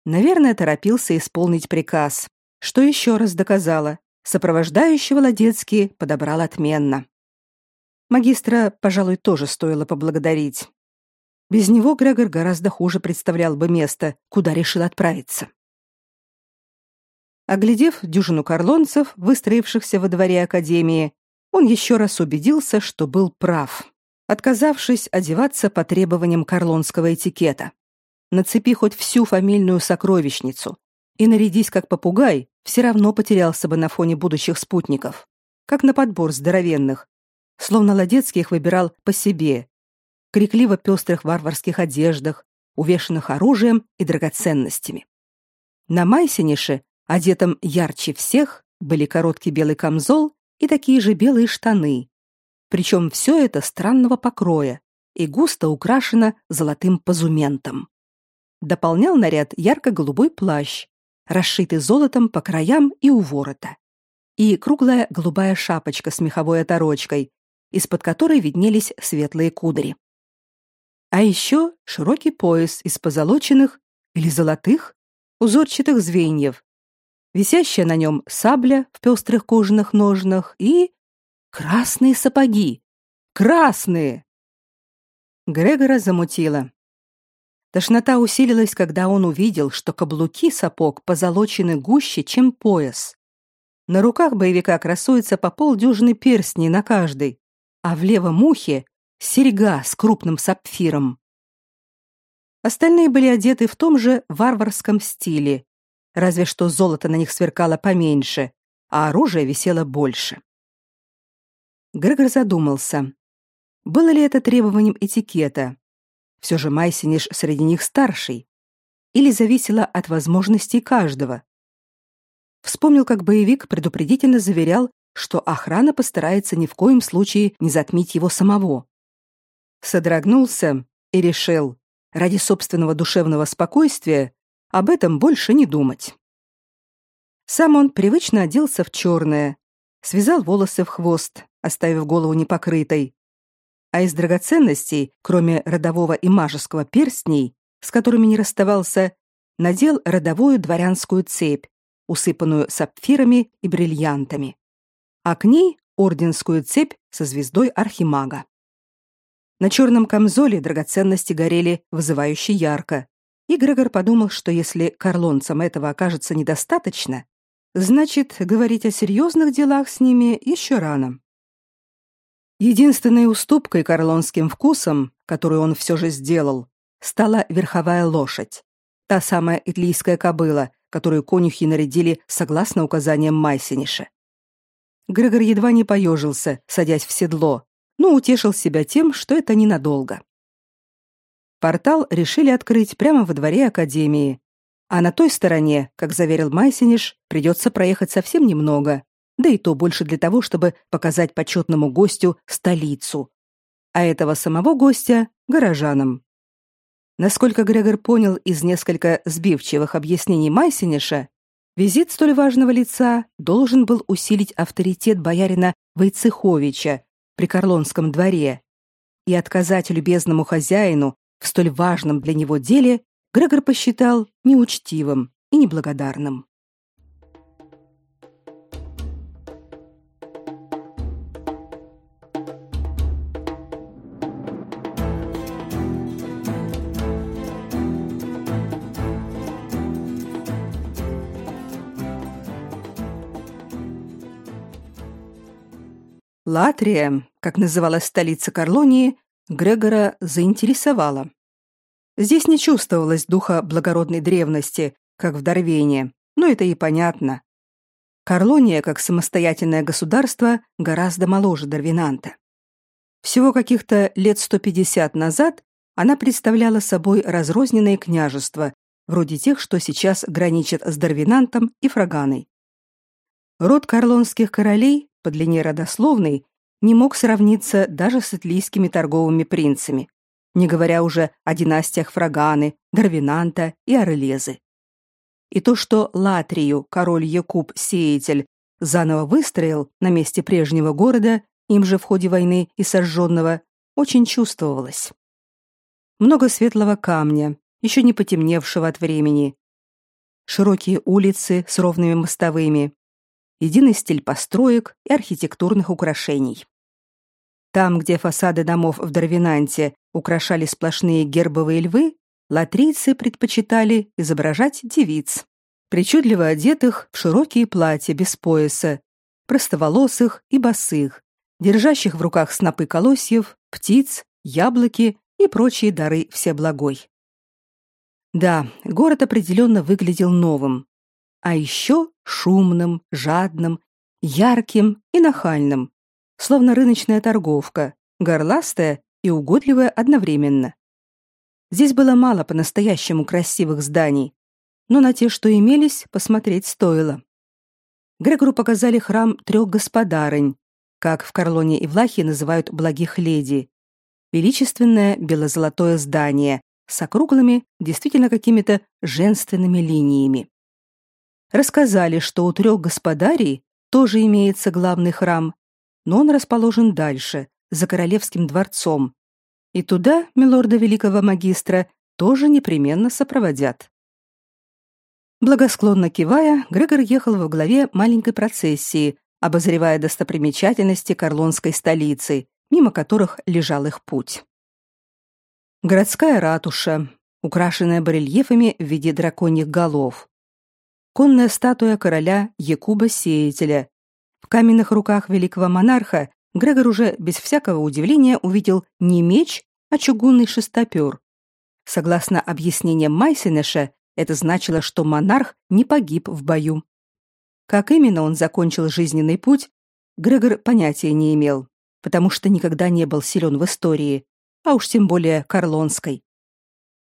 Наверное, торопился исполнить приказ, что еще раз доказало, сопровождающего Ладецкий подобрал отменно. Магистра, пожалуй, тоже стоило поблагодарить. Без него Грегор гораздо хуже представлял бы место, куда решил отправиться. Оглядев дюжину карлонцев, выстроившихся во дворе академии, он еще раз убедился, что был прав, отказавшись одеваться по требованиям карлонского этикета. Нацепи хоть всю фамильную сокровищницу и нарядись как попугай, все равно потерялся бы на фоне будущих спутников, как на подбор здоровенных, словно Ладецкий их выбирал по себе, крикливо пестрых варварских одеждах, увешанных оружием и драгоценностями. На Майсенише, одетом ярче всех, были короткий белый камзол и такие же белые штаны. Причем все это странного покроя и густо украшено золотым позументом. Дополнял наряд ярко-голубой плащ, расшитый золотом по краям и у ворота, и круглая голубая шапочка с меховой оторочкой, из-под которой виднелись светлые кудри. А еще широкий пояс из позолоченных или золотых узорчатых звеньев, висящая на нем сабля в пестрых кожаных ножнах и красные сапоги. Красные! Грегора замутило. Тошнота усилилась, когда он увидел, что каблуки сапог позолочены гуще, чем пояс. На руках боевика красуется по полдюжины перстней на каждой, а в левом ухе серьга с крупным сапфиром. Остальные были одеты в том же варварском стиле, разве что золото на них сверкало поменьше, а оружие висело больше. Грегор задумался, было ли это требованием этикета. Все же Майсиниш среди них старший. Или зависело от возможностей каждого. Вспомнил, как боевик предупредительно заверял, что охрана постарается ни в коем случае не затмить его самого. Содрогнулся и решил, ради собственного душевного спокойствия, об этом больше не думать. Сам он привычно оделся в черное, связал волосы в хвост, оставив голову непокрытой. А из драгоценностей, кроме родового и мажеского перстней, с которыми не расставался, надел родовую дворянскую цепь, усыпанную сапфирами и бриллиантами. А к ней орденскую цепь со звездой архимага. На черном камзоле драгоценности горели вызывающе ярко, и Грегор подумал, что если карлонцам этого окажется недостаточно, значит, говорить о серьезных делах с ними еще рано. Единственной уступкой карлонским вкусам, которую он все же сделал, стала верховая лошадь. Та самая итлийская кобыла, которую конюхи нарядили согласно указаниям Майсениша. Грегор едва не поежился, садясь в седло, но утешил себя тем, что это ненадолго. Портал решили открыть прямо во дворе академии. А на той стороне, как заверил Майсениш, придется проехать совсем немного, да и то больше для того, чтобы показать почетному гостю столицу, а этого самого гостя горожанам. Насколько Грегор понял из несколько сбивчивых объяснений Майсениша, визит столь важного лица должен был усилить авторитет боярина Войцеховича при Карлонском дворе и отказать любезному хозяину в столь важном для него деле Грегор посчитал неучтивым и неблагодарным. Латрия, как называлась столица Карлонии, Грегора заинтересовало. Здесь не чувствовалось духа благородной древности, как в Дарвене, но это и понятно. Карлония, как самостоятельное государство, гораздо моложе Дарвинанта. Всего каких-то лет 150 назад она представляла собой разрозненные княжества, вроде тех, что сейчас граничат с Дарвинантом и Фраганой. Род карлонских королей, по длине родословной, не мог сравниться даже с итлийскими торговыми принцами, не говоря уже о династиях Фраганы, Дарвинанта и Орлезы. И то, что Латрию король Якуб Сеятель заново выстроил на месте прежнего города, им же в ходе войны и сожженного, очень чувствовалось. Много светлого камня, еще не потемневшего от времени. Широкие улицы с ровными мостовыми. Единый стиль построек и архитектурных украшений. Там, где фасады домов в Дарвинанте украшали сплошные гербовые львы, латрийцы предпочитали изображать девиц, причудливо одетых в широкие платья без пояса, простоволосых и босых, держащих в руках снопы колосьев, птиц, яблоки и прочие дары Всеблагой. Да, город определенно выглядел новым, а еще шумным, жадным, ярким и нахальным, словно рыночная торговка, горластая и угодливая одновременно. Здесь было мало по-настоящему красивых зданий, но на те, что имелись, посмотреть стоило. Грегору показали храм трех господарынь, как в Карлоне и Влахе называют благих леди. Величественное бело-золотое здание с округлыми, действительно какими-то женственными линиями. Рассказали, что у трех господарей тоже имеется главный храм, но он расположен дальше, за королевским дворцом. И туда милорда великого магистра тоже непременно сопроводят. Благосклонно кивая, Грегор ехал во главе маленькой процессии, обозревая достопримечательности Карлонской столицы, мимо которых лежал их путь. Городская ратуша, украшенная барельефами в виде драконьих голов. Конная статуя короля Якуба Сеятеля, в каменных руках великого монарха Грегор уже без всякого удивления увидел не меч, а чугунный шестопер. Согласно объяснениям Майсенеша, это значило, что монарх не погиб в бою. Как именно он закончил жизненный путь, Грегор понятия не имел, потому что никогда не был силен в истории, а уж тем более Карлонской.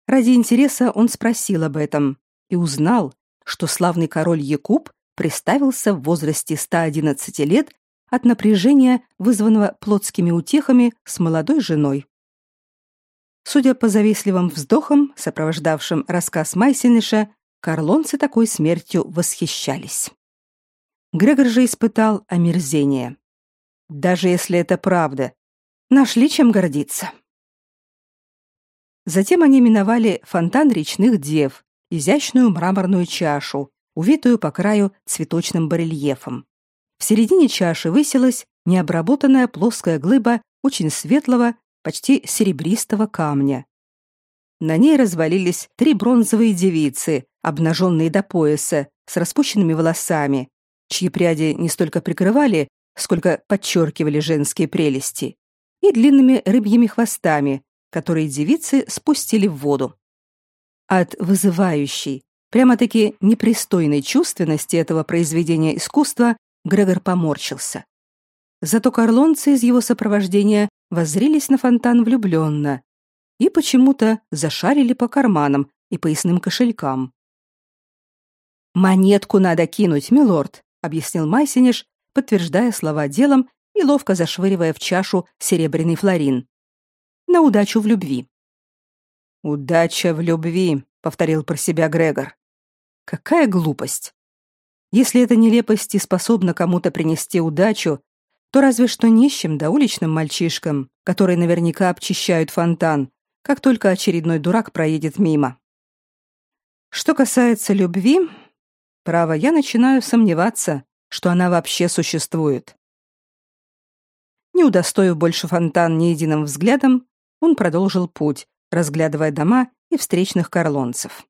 Ради интереса он спросил об этом и узнал, что славный король Якуб приставился в возрасте 111 лет от напряжения, вызванного плотскими утехами с молодой женой. Судя по завистливым вздохам, сопровождавшим рассказ Майсиныша, карлонцы такой смертью восхищались. Грегор же испытал омерзение. Даже если это правда, нашли чем гордиться. Затем они миновали фонтан речных дев, изящную мраморную чашу, увитую по краю цветочным барельефом. В середине чаши высилась необработанная плоская глыба очень светлого, почти серебристого камня. На ней развалились три бронзовые девицы, обнаженные до пояса, с распущенными волосами, чьи пряди не столько прикрывали, сколько подчеркивали женские прелести, и длинными рыбьими хвостами, которые девицы спустили в воду. От вызывающей, прямо-таки непристойной чувственности этого произведения искусства Грегор поморщился. Зато карлонцы из его сопровождения воззрелись на фонтан влюбленно и почему-то зашарили по карманам и поясным кошелькам. «Монетку надо кинуть, милорд», — объяснил Майсиниш, подтверждая слова делом и ловко зашвыривая в чашу серебряный флорин. «На удачу в любви». «Удача в любви», — повторил про себя Грегор. «Какая глупость! Если эта нелепость и способна кому-то принести удачу, то разве что нищим да уличным мальчишкам, которые наверняка обчищают фонтан, как только очередной дурак проедет мимо. Что касается любви, право, я начинаю сомневаться, что она вообще существует. Не удостоив больше фонтан ни единым взглядом, он продолжил путь, разглядывая дома и встречных карлонцев.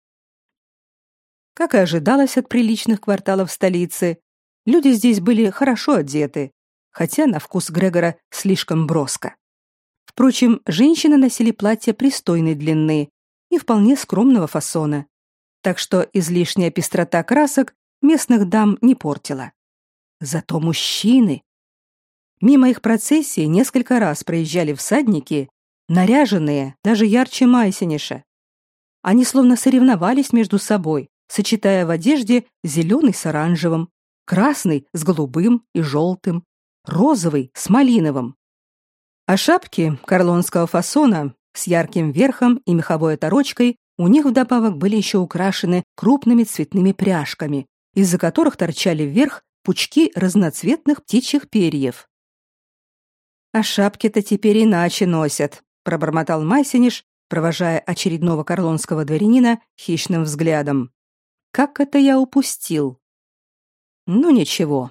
Как и ожидалось от приличных кварталов столицы, люди здесь были хорошо одеты, хотя на вкус Грегора слишком броско. Впрочем, женщины носили платья пристойной длины и вполне скромного фасона, так что излишняя пестрота красок местных дам не портила. Зато мужчины... Мимо их процессии несколько раз проезжали всадники, наряженные даже ярче Майсениша. Они словно соревновались между собой, сочетая в одежде зеленый с оранжевым, красный с голубым и желтым, розовый с малиновым. А шапки карлонского фасона с ярким верхом и меховой оторочкой у них вдобавок были еще украшены крупными цветными пряжками, из-за которых торчали вверх пучки разноцветных птичьих перьев. А шапки-то теперь иначе носят, пробормотал Майсиниш, провожая очередного карлонского дворянина хищным взглядом. Как это я упустил? Ну ничего.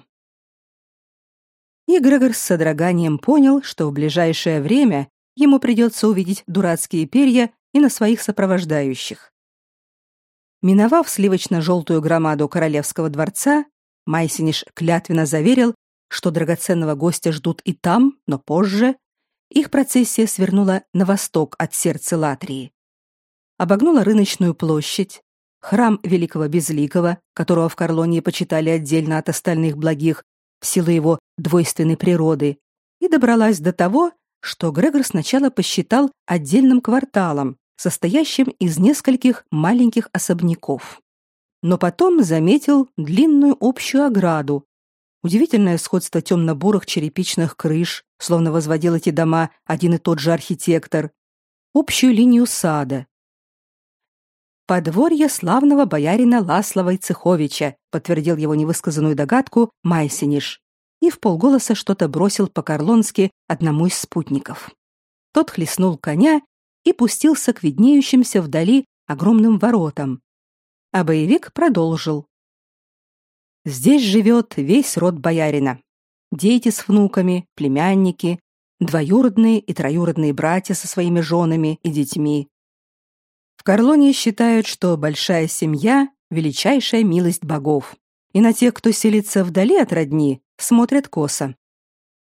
И Грегор с содроганием понял, что в ближайшее время ему придется увидеть дурацкие перья и на своих сопровождающих. Миновав сливочно-желтую громаду королевского дворца, Майсиниш клятвенно заверил, что драгоценного гостя ждут и там, но позже. Их процессия свернула на восток от сердца Латрии. Обогнула рыночную площадь, храм Великого Безликого, которого в Карлонии почитали отдельно от остальных благих в силу его двойственной природы, и добралась до того, что Грегор сначала посчитал отдельным кварталом, состоящим из нескольких маленьких особняков. Но потом заметил длинную общую ограду, удивительное сходство темно-бурых черепичных крыш, словно возводил эти дома один и тот же архитектор, общую линию сада. «Подворье славного боярина Ласлова Ицеховича», подтвердил его невысказанную догадку Майсиниш и в полголоса что-то бросил по-карлонски одному из спутников. Тот хлестнул коня и пустился к виднеющимся вдали огромным воротам. А боевик продолжил. Здесь живет весь род боярина. Дети с внуками, племянники, двоюродные и троюродные братья со своими женами и детьми. В Карлонии считают, что большая семья – величайшая милость богов, и на тех, кто селится вдали от родни, смотрят косо.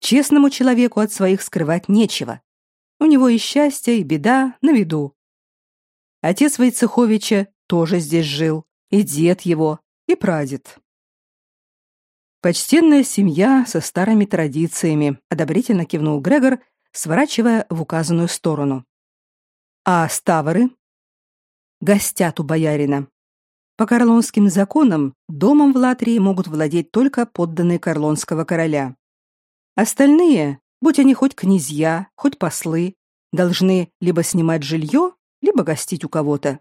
Честному человеку от своих скрывать нечего. У него и счастье, и беда на виду. Отец Войцеховича тоже здесь жил, и дед его, и прадед. Почтенная семья со старыми традициями, одобрительно кивнул Грегор, сворачивая в указанную сторону. А ставры? Гостят у боярина. По карлонским законам домом в Латрии могут владеть только подданные карлонского короля. Остальные будь они хоть князья, хоть послы, должны либо снимать жилье, либо гостить у кого-то.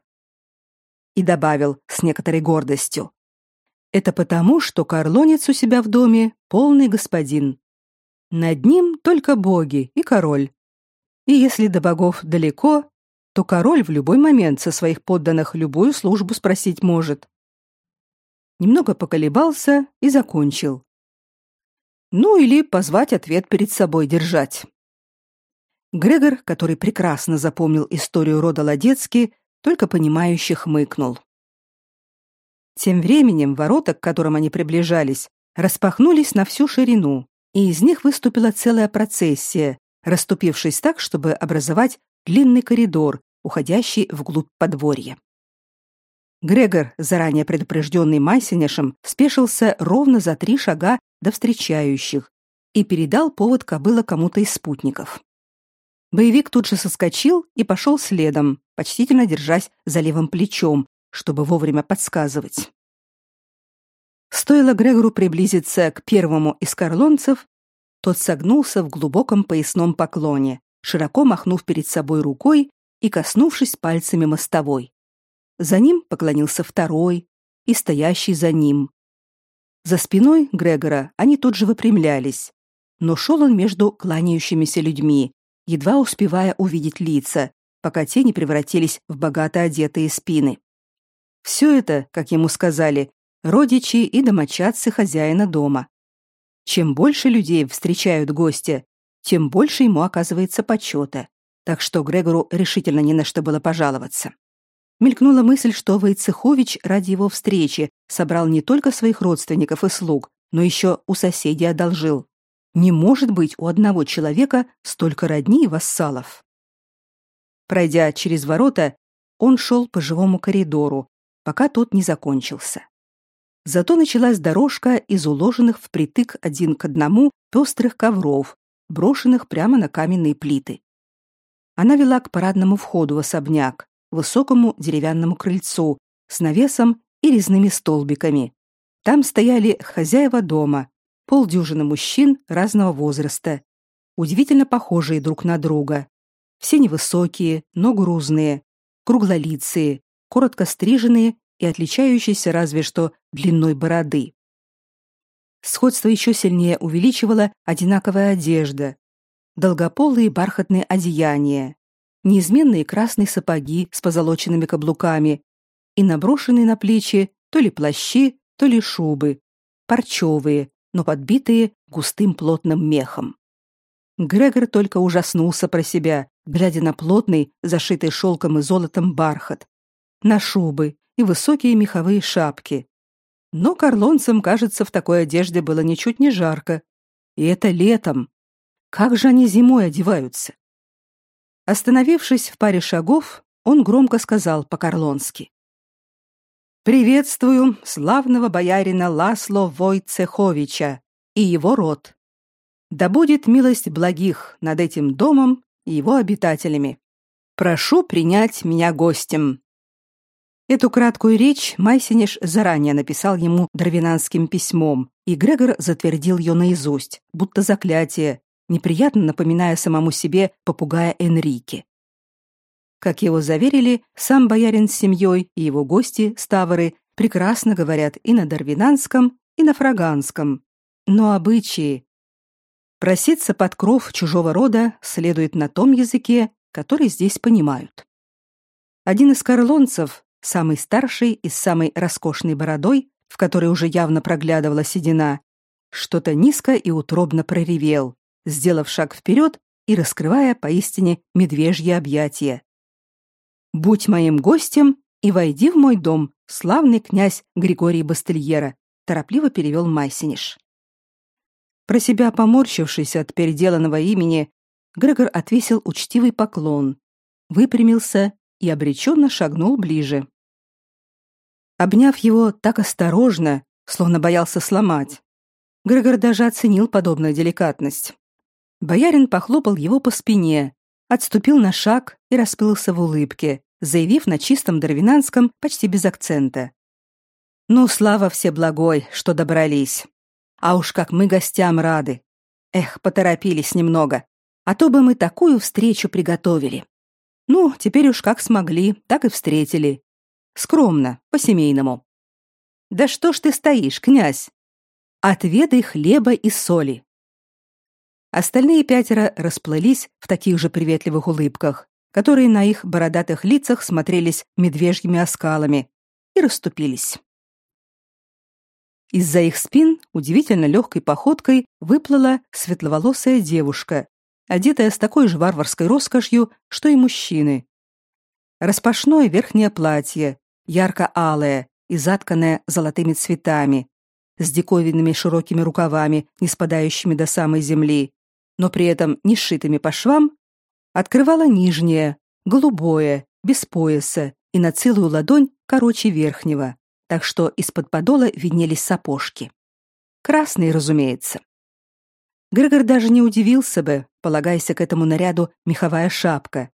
И добавил с некоторой гордостью. Это потому, что карлонец у себя в доме полный господин. Над ним только боги и король. И если до богов далеко, то король в любой момент со своих подданных любую службу спросить может. Немного поколебался и закончил. Ну или позвать ответ перед собой держать. Грегор, который прекрасно запомнил историю рода Ладецки, только понимающе хмыкнул. Тем временем ворота, к которым они приближались, распахнулись на всю ширину, и из них выступила целая процессия, расступившись так, чтобы образовать длинный коридор, уходящий вглубь подворья. Грегор, заранее предупрежденный Майсенешем, спешился ровно за три шага до встречающих и передал повод кобыла кому-то из спутников. Боевик тут же соскочил и пошел следом, почтительно держась за левым плечом, чтобы вовремя подсказывать. Стоило Грегору приблизиться к первому из карлонцев, тот согнулся в глубоком поясном поклоне, широко махнув перед собой рукой и коснувшись пальцами мостовой. За ним поклонился второй и стоящий за ним, за спиной Грегора они тут же выпрямлялись, но шел он между кланяющимися людьми, едва успевая увидеть лица, пока те не превратились в богато одетые спины. Все это, как ему сказали, родичи и домочадцы хозяина дома. Чем больше людей встречают гостя, тем больше ему оказывается почета, так что Грегору решительно не на что было пожаловаться. Мелькнула мысль, что Войцехович ради его встречи собрал не только своих родственников и слуг, но еще у соседей одолжил. Не может быть у одного человека столько родни и вассалов. Пройдя через ворота, он шел по живому коридору, пока тот не закончился. Зато началась дорожка из уложенных впритык один к одному пестрых ковров, брошенных прямо на каменные плиты. Она вела к парадному входу в особняк, высокому деревянному крыльцу с навесом и резными столбиками. Там стояли хозяева дома, полдюжины мужчин разного возраста, удивительно похожие друг на друга. Все невысокие, но грузные, круглолицые, коротко стриженные и отличающиеся разве что длиной бороды. Сходство еще сильнее увеличивала одинаковая одежда. долгополые бархатные одеяния, неизменные красные сапоги с позолоченными каблуками и наброшенные на плечи то ли плащи, то ли шубы, парчевые, но подбитые густым плотным мехом. Грегор только ужаснулся про себя, глядя на плотный, зашитый шелком и золотом бархат, на шубы и высокие меховые шапки. Но карлонцам, кажется, в такой одежде было ничуть не жарко. И это летом. Как же они зимой одеваются? Остановившись в паре шагов, он громко сказал по-карлонски. «Приветствую славного боярина Ласло Войцеховича и его род. Да будет милость благих над этим домом и его обитателями. Прошу принять меня гостем». Эту краткую речь Майсиниш заранее написал ему дровинанским письмом, и Грегор затвердил ее наизусть, будто заклятие, неприятно напоминая самому себе попугая Энрике. Как его заверили, сам боярин с семьей и его гости, ставры, прекрасно говорят и на дарвинанском, и на фраганском. Но обычаи... Проситься под кров чужого рода следует на том языке, который здесь понимают. Один из карлонцев, самый старший и с самой роскошной бородой, в которой уже явно проглядывала седина, что-то низко и утробно проревел, сделав шаг вперед и раскрывая поистине медвежье объятие. «Будь моим гостем и войди в мой дом, славный князь Григорий Бастельера», торопливо перевел Майсиниш. Про себя поморщившись от переделанного имени, Грегор отвесил учтивый поклон, выпрямился и обреченно шагнул ближе. Обняв его так осторожно, словно боялся сломать, Грегор даже оценил подобную деликатность. Боярин похлопал его по спине, отступил на шаг и расплылся в улыбке, заявив на чистом дарвинанском почти без акцента. «Ну, слава всеблагой, что добрались. А уж как мы гостям рады. Эх, поторопились немного, а то бы мы такую встречу приготовили. Ну, теперь уж как смогли, так и встретили. Скромно, по-семейному. Да что ж ты стоишь, князь? Отведай хлеба и соли. Остальные пятеро расплылись в таких же приветливых улыбках, которые на их бородатых лицах смотрелись медвежьими оскалами, и расступились. Из-за их спин удивительно легкой походкой выплыла светловолосая девушка, одетая с такой же варварской роскошью, что и мужчины. Распашное верхнее платье, ярко-алое и затканное золотыми цветами, с диковинными широкими рукавами, не спадающими до самой земли, но при этом не сшитыми по швам, открывала нижнее, голубое, без пояса и на целую ладонь короче верхнего, так что из-под подола виднелись сапожки. Красные, разумеется. Грегор даже не удивился бы, полагаясь к этому наряду меховая шапка.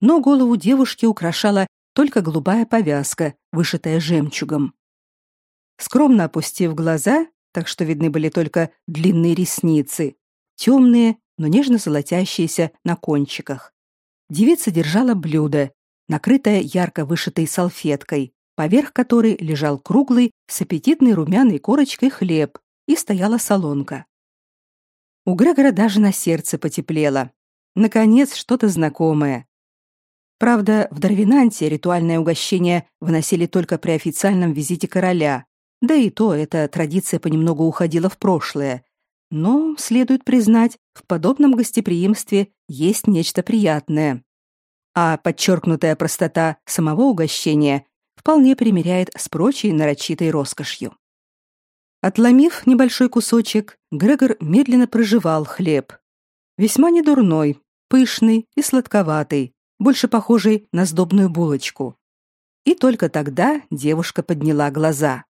Но голову девушки украшала только голубая повязка, вышитая жемчугом. Скромно опустив глаза, так что видны были только длинные ресницы, темные, но нежно золотящиеся на кончиках. Девица держала блюдо, накрытое ярко вышитой салфеткой, поверх которой лежал круглый с аппетитной румяной корочкой хлеб и стояла солонка. У Грегора даже на сердце потеплело. Наконец, что-то знакомое. Правда, в Дарвинанте ритуальное угощение выносили только при официальном визите короля, да и то эта традиция понемногу уходила в прошлое, но, следует признать, в подобном гостеприимстве есть нечто приятное. А подчеркнутая простота самого угощения вполне примиряет с прочей нарочитой роскошью. Отломив небольшой кусочек, Грегор медленно прожевал хлеб. Весьма недурной, пышный и сладковатый, больше похожий на сдобную булочку. И только тогда девушка подняла глаза.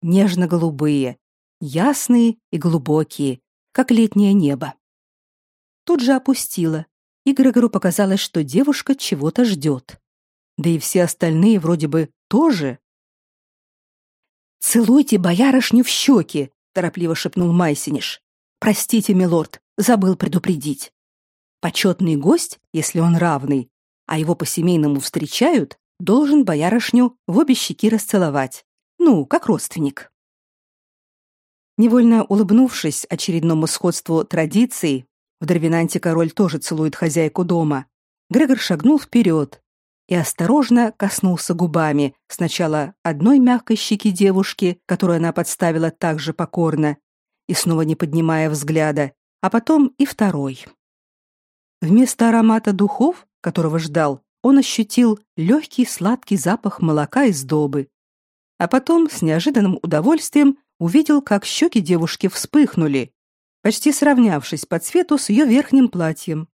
Нежно-голубые, ясные и глубокие, как летнее небо. Тут же опустила, и Грегору показалось, что девушка чего-то ждет. Да и все остальные вроде бы тоже. «Целуйте боярышню в щеки!» — торопливо шепнул Майсиниш. «Простите, милорд, забыл предупредить. Почетный гость, если он равный, а его по-семейному встречают, должен боярышню в обе щеки расцеловать. Ну, как родственник». Невольно улыбнувшись очередному сходству традиций, В Дарвинанте король тоже целует хозяйку дома. Грегор шагнул вперед и осторожно коснулся губами сначала одной мягкой щеки девушки, которую она подставила так же покорно, и снова не поднимая взгляда, а потом и второй. Вместо аромата духов, которого ждал, он ощутил легкий сладкий запах молока из добы. А потом с неожиданным удовольствием увидел, как щеки девушки вспыхнули, почти сравнявшись по цвету с ее верхним платьем.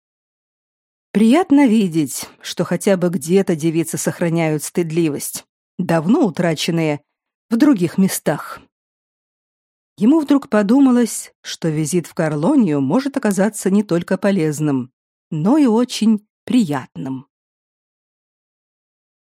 Приятно видеть, что хотя бы где-то девицы сохраняют стыдливость, давно утраченные в других местах. Ему вдруг подумалось, что визит в Карлонию может оказаться не только полезным, но и очень приятным.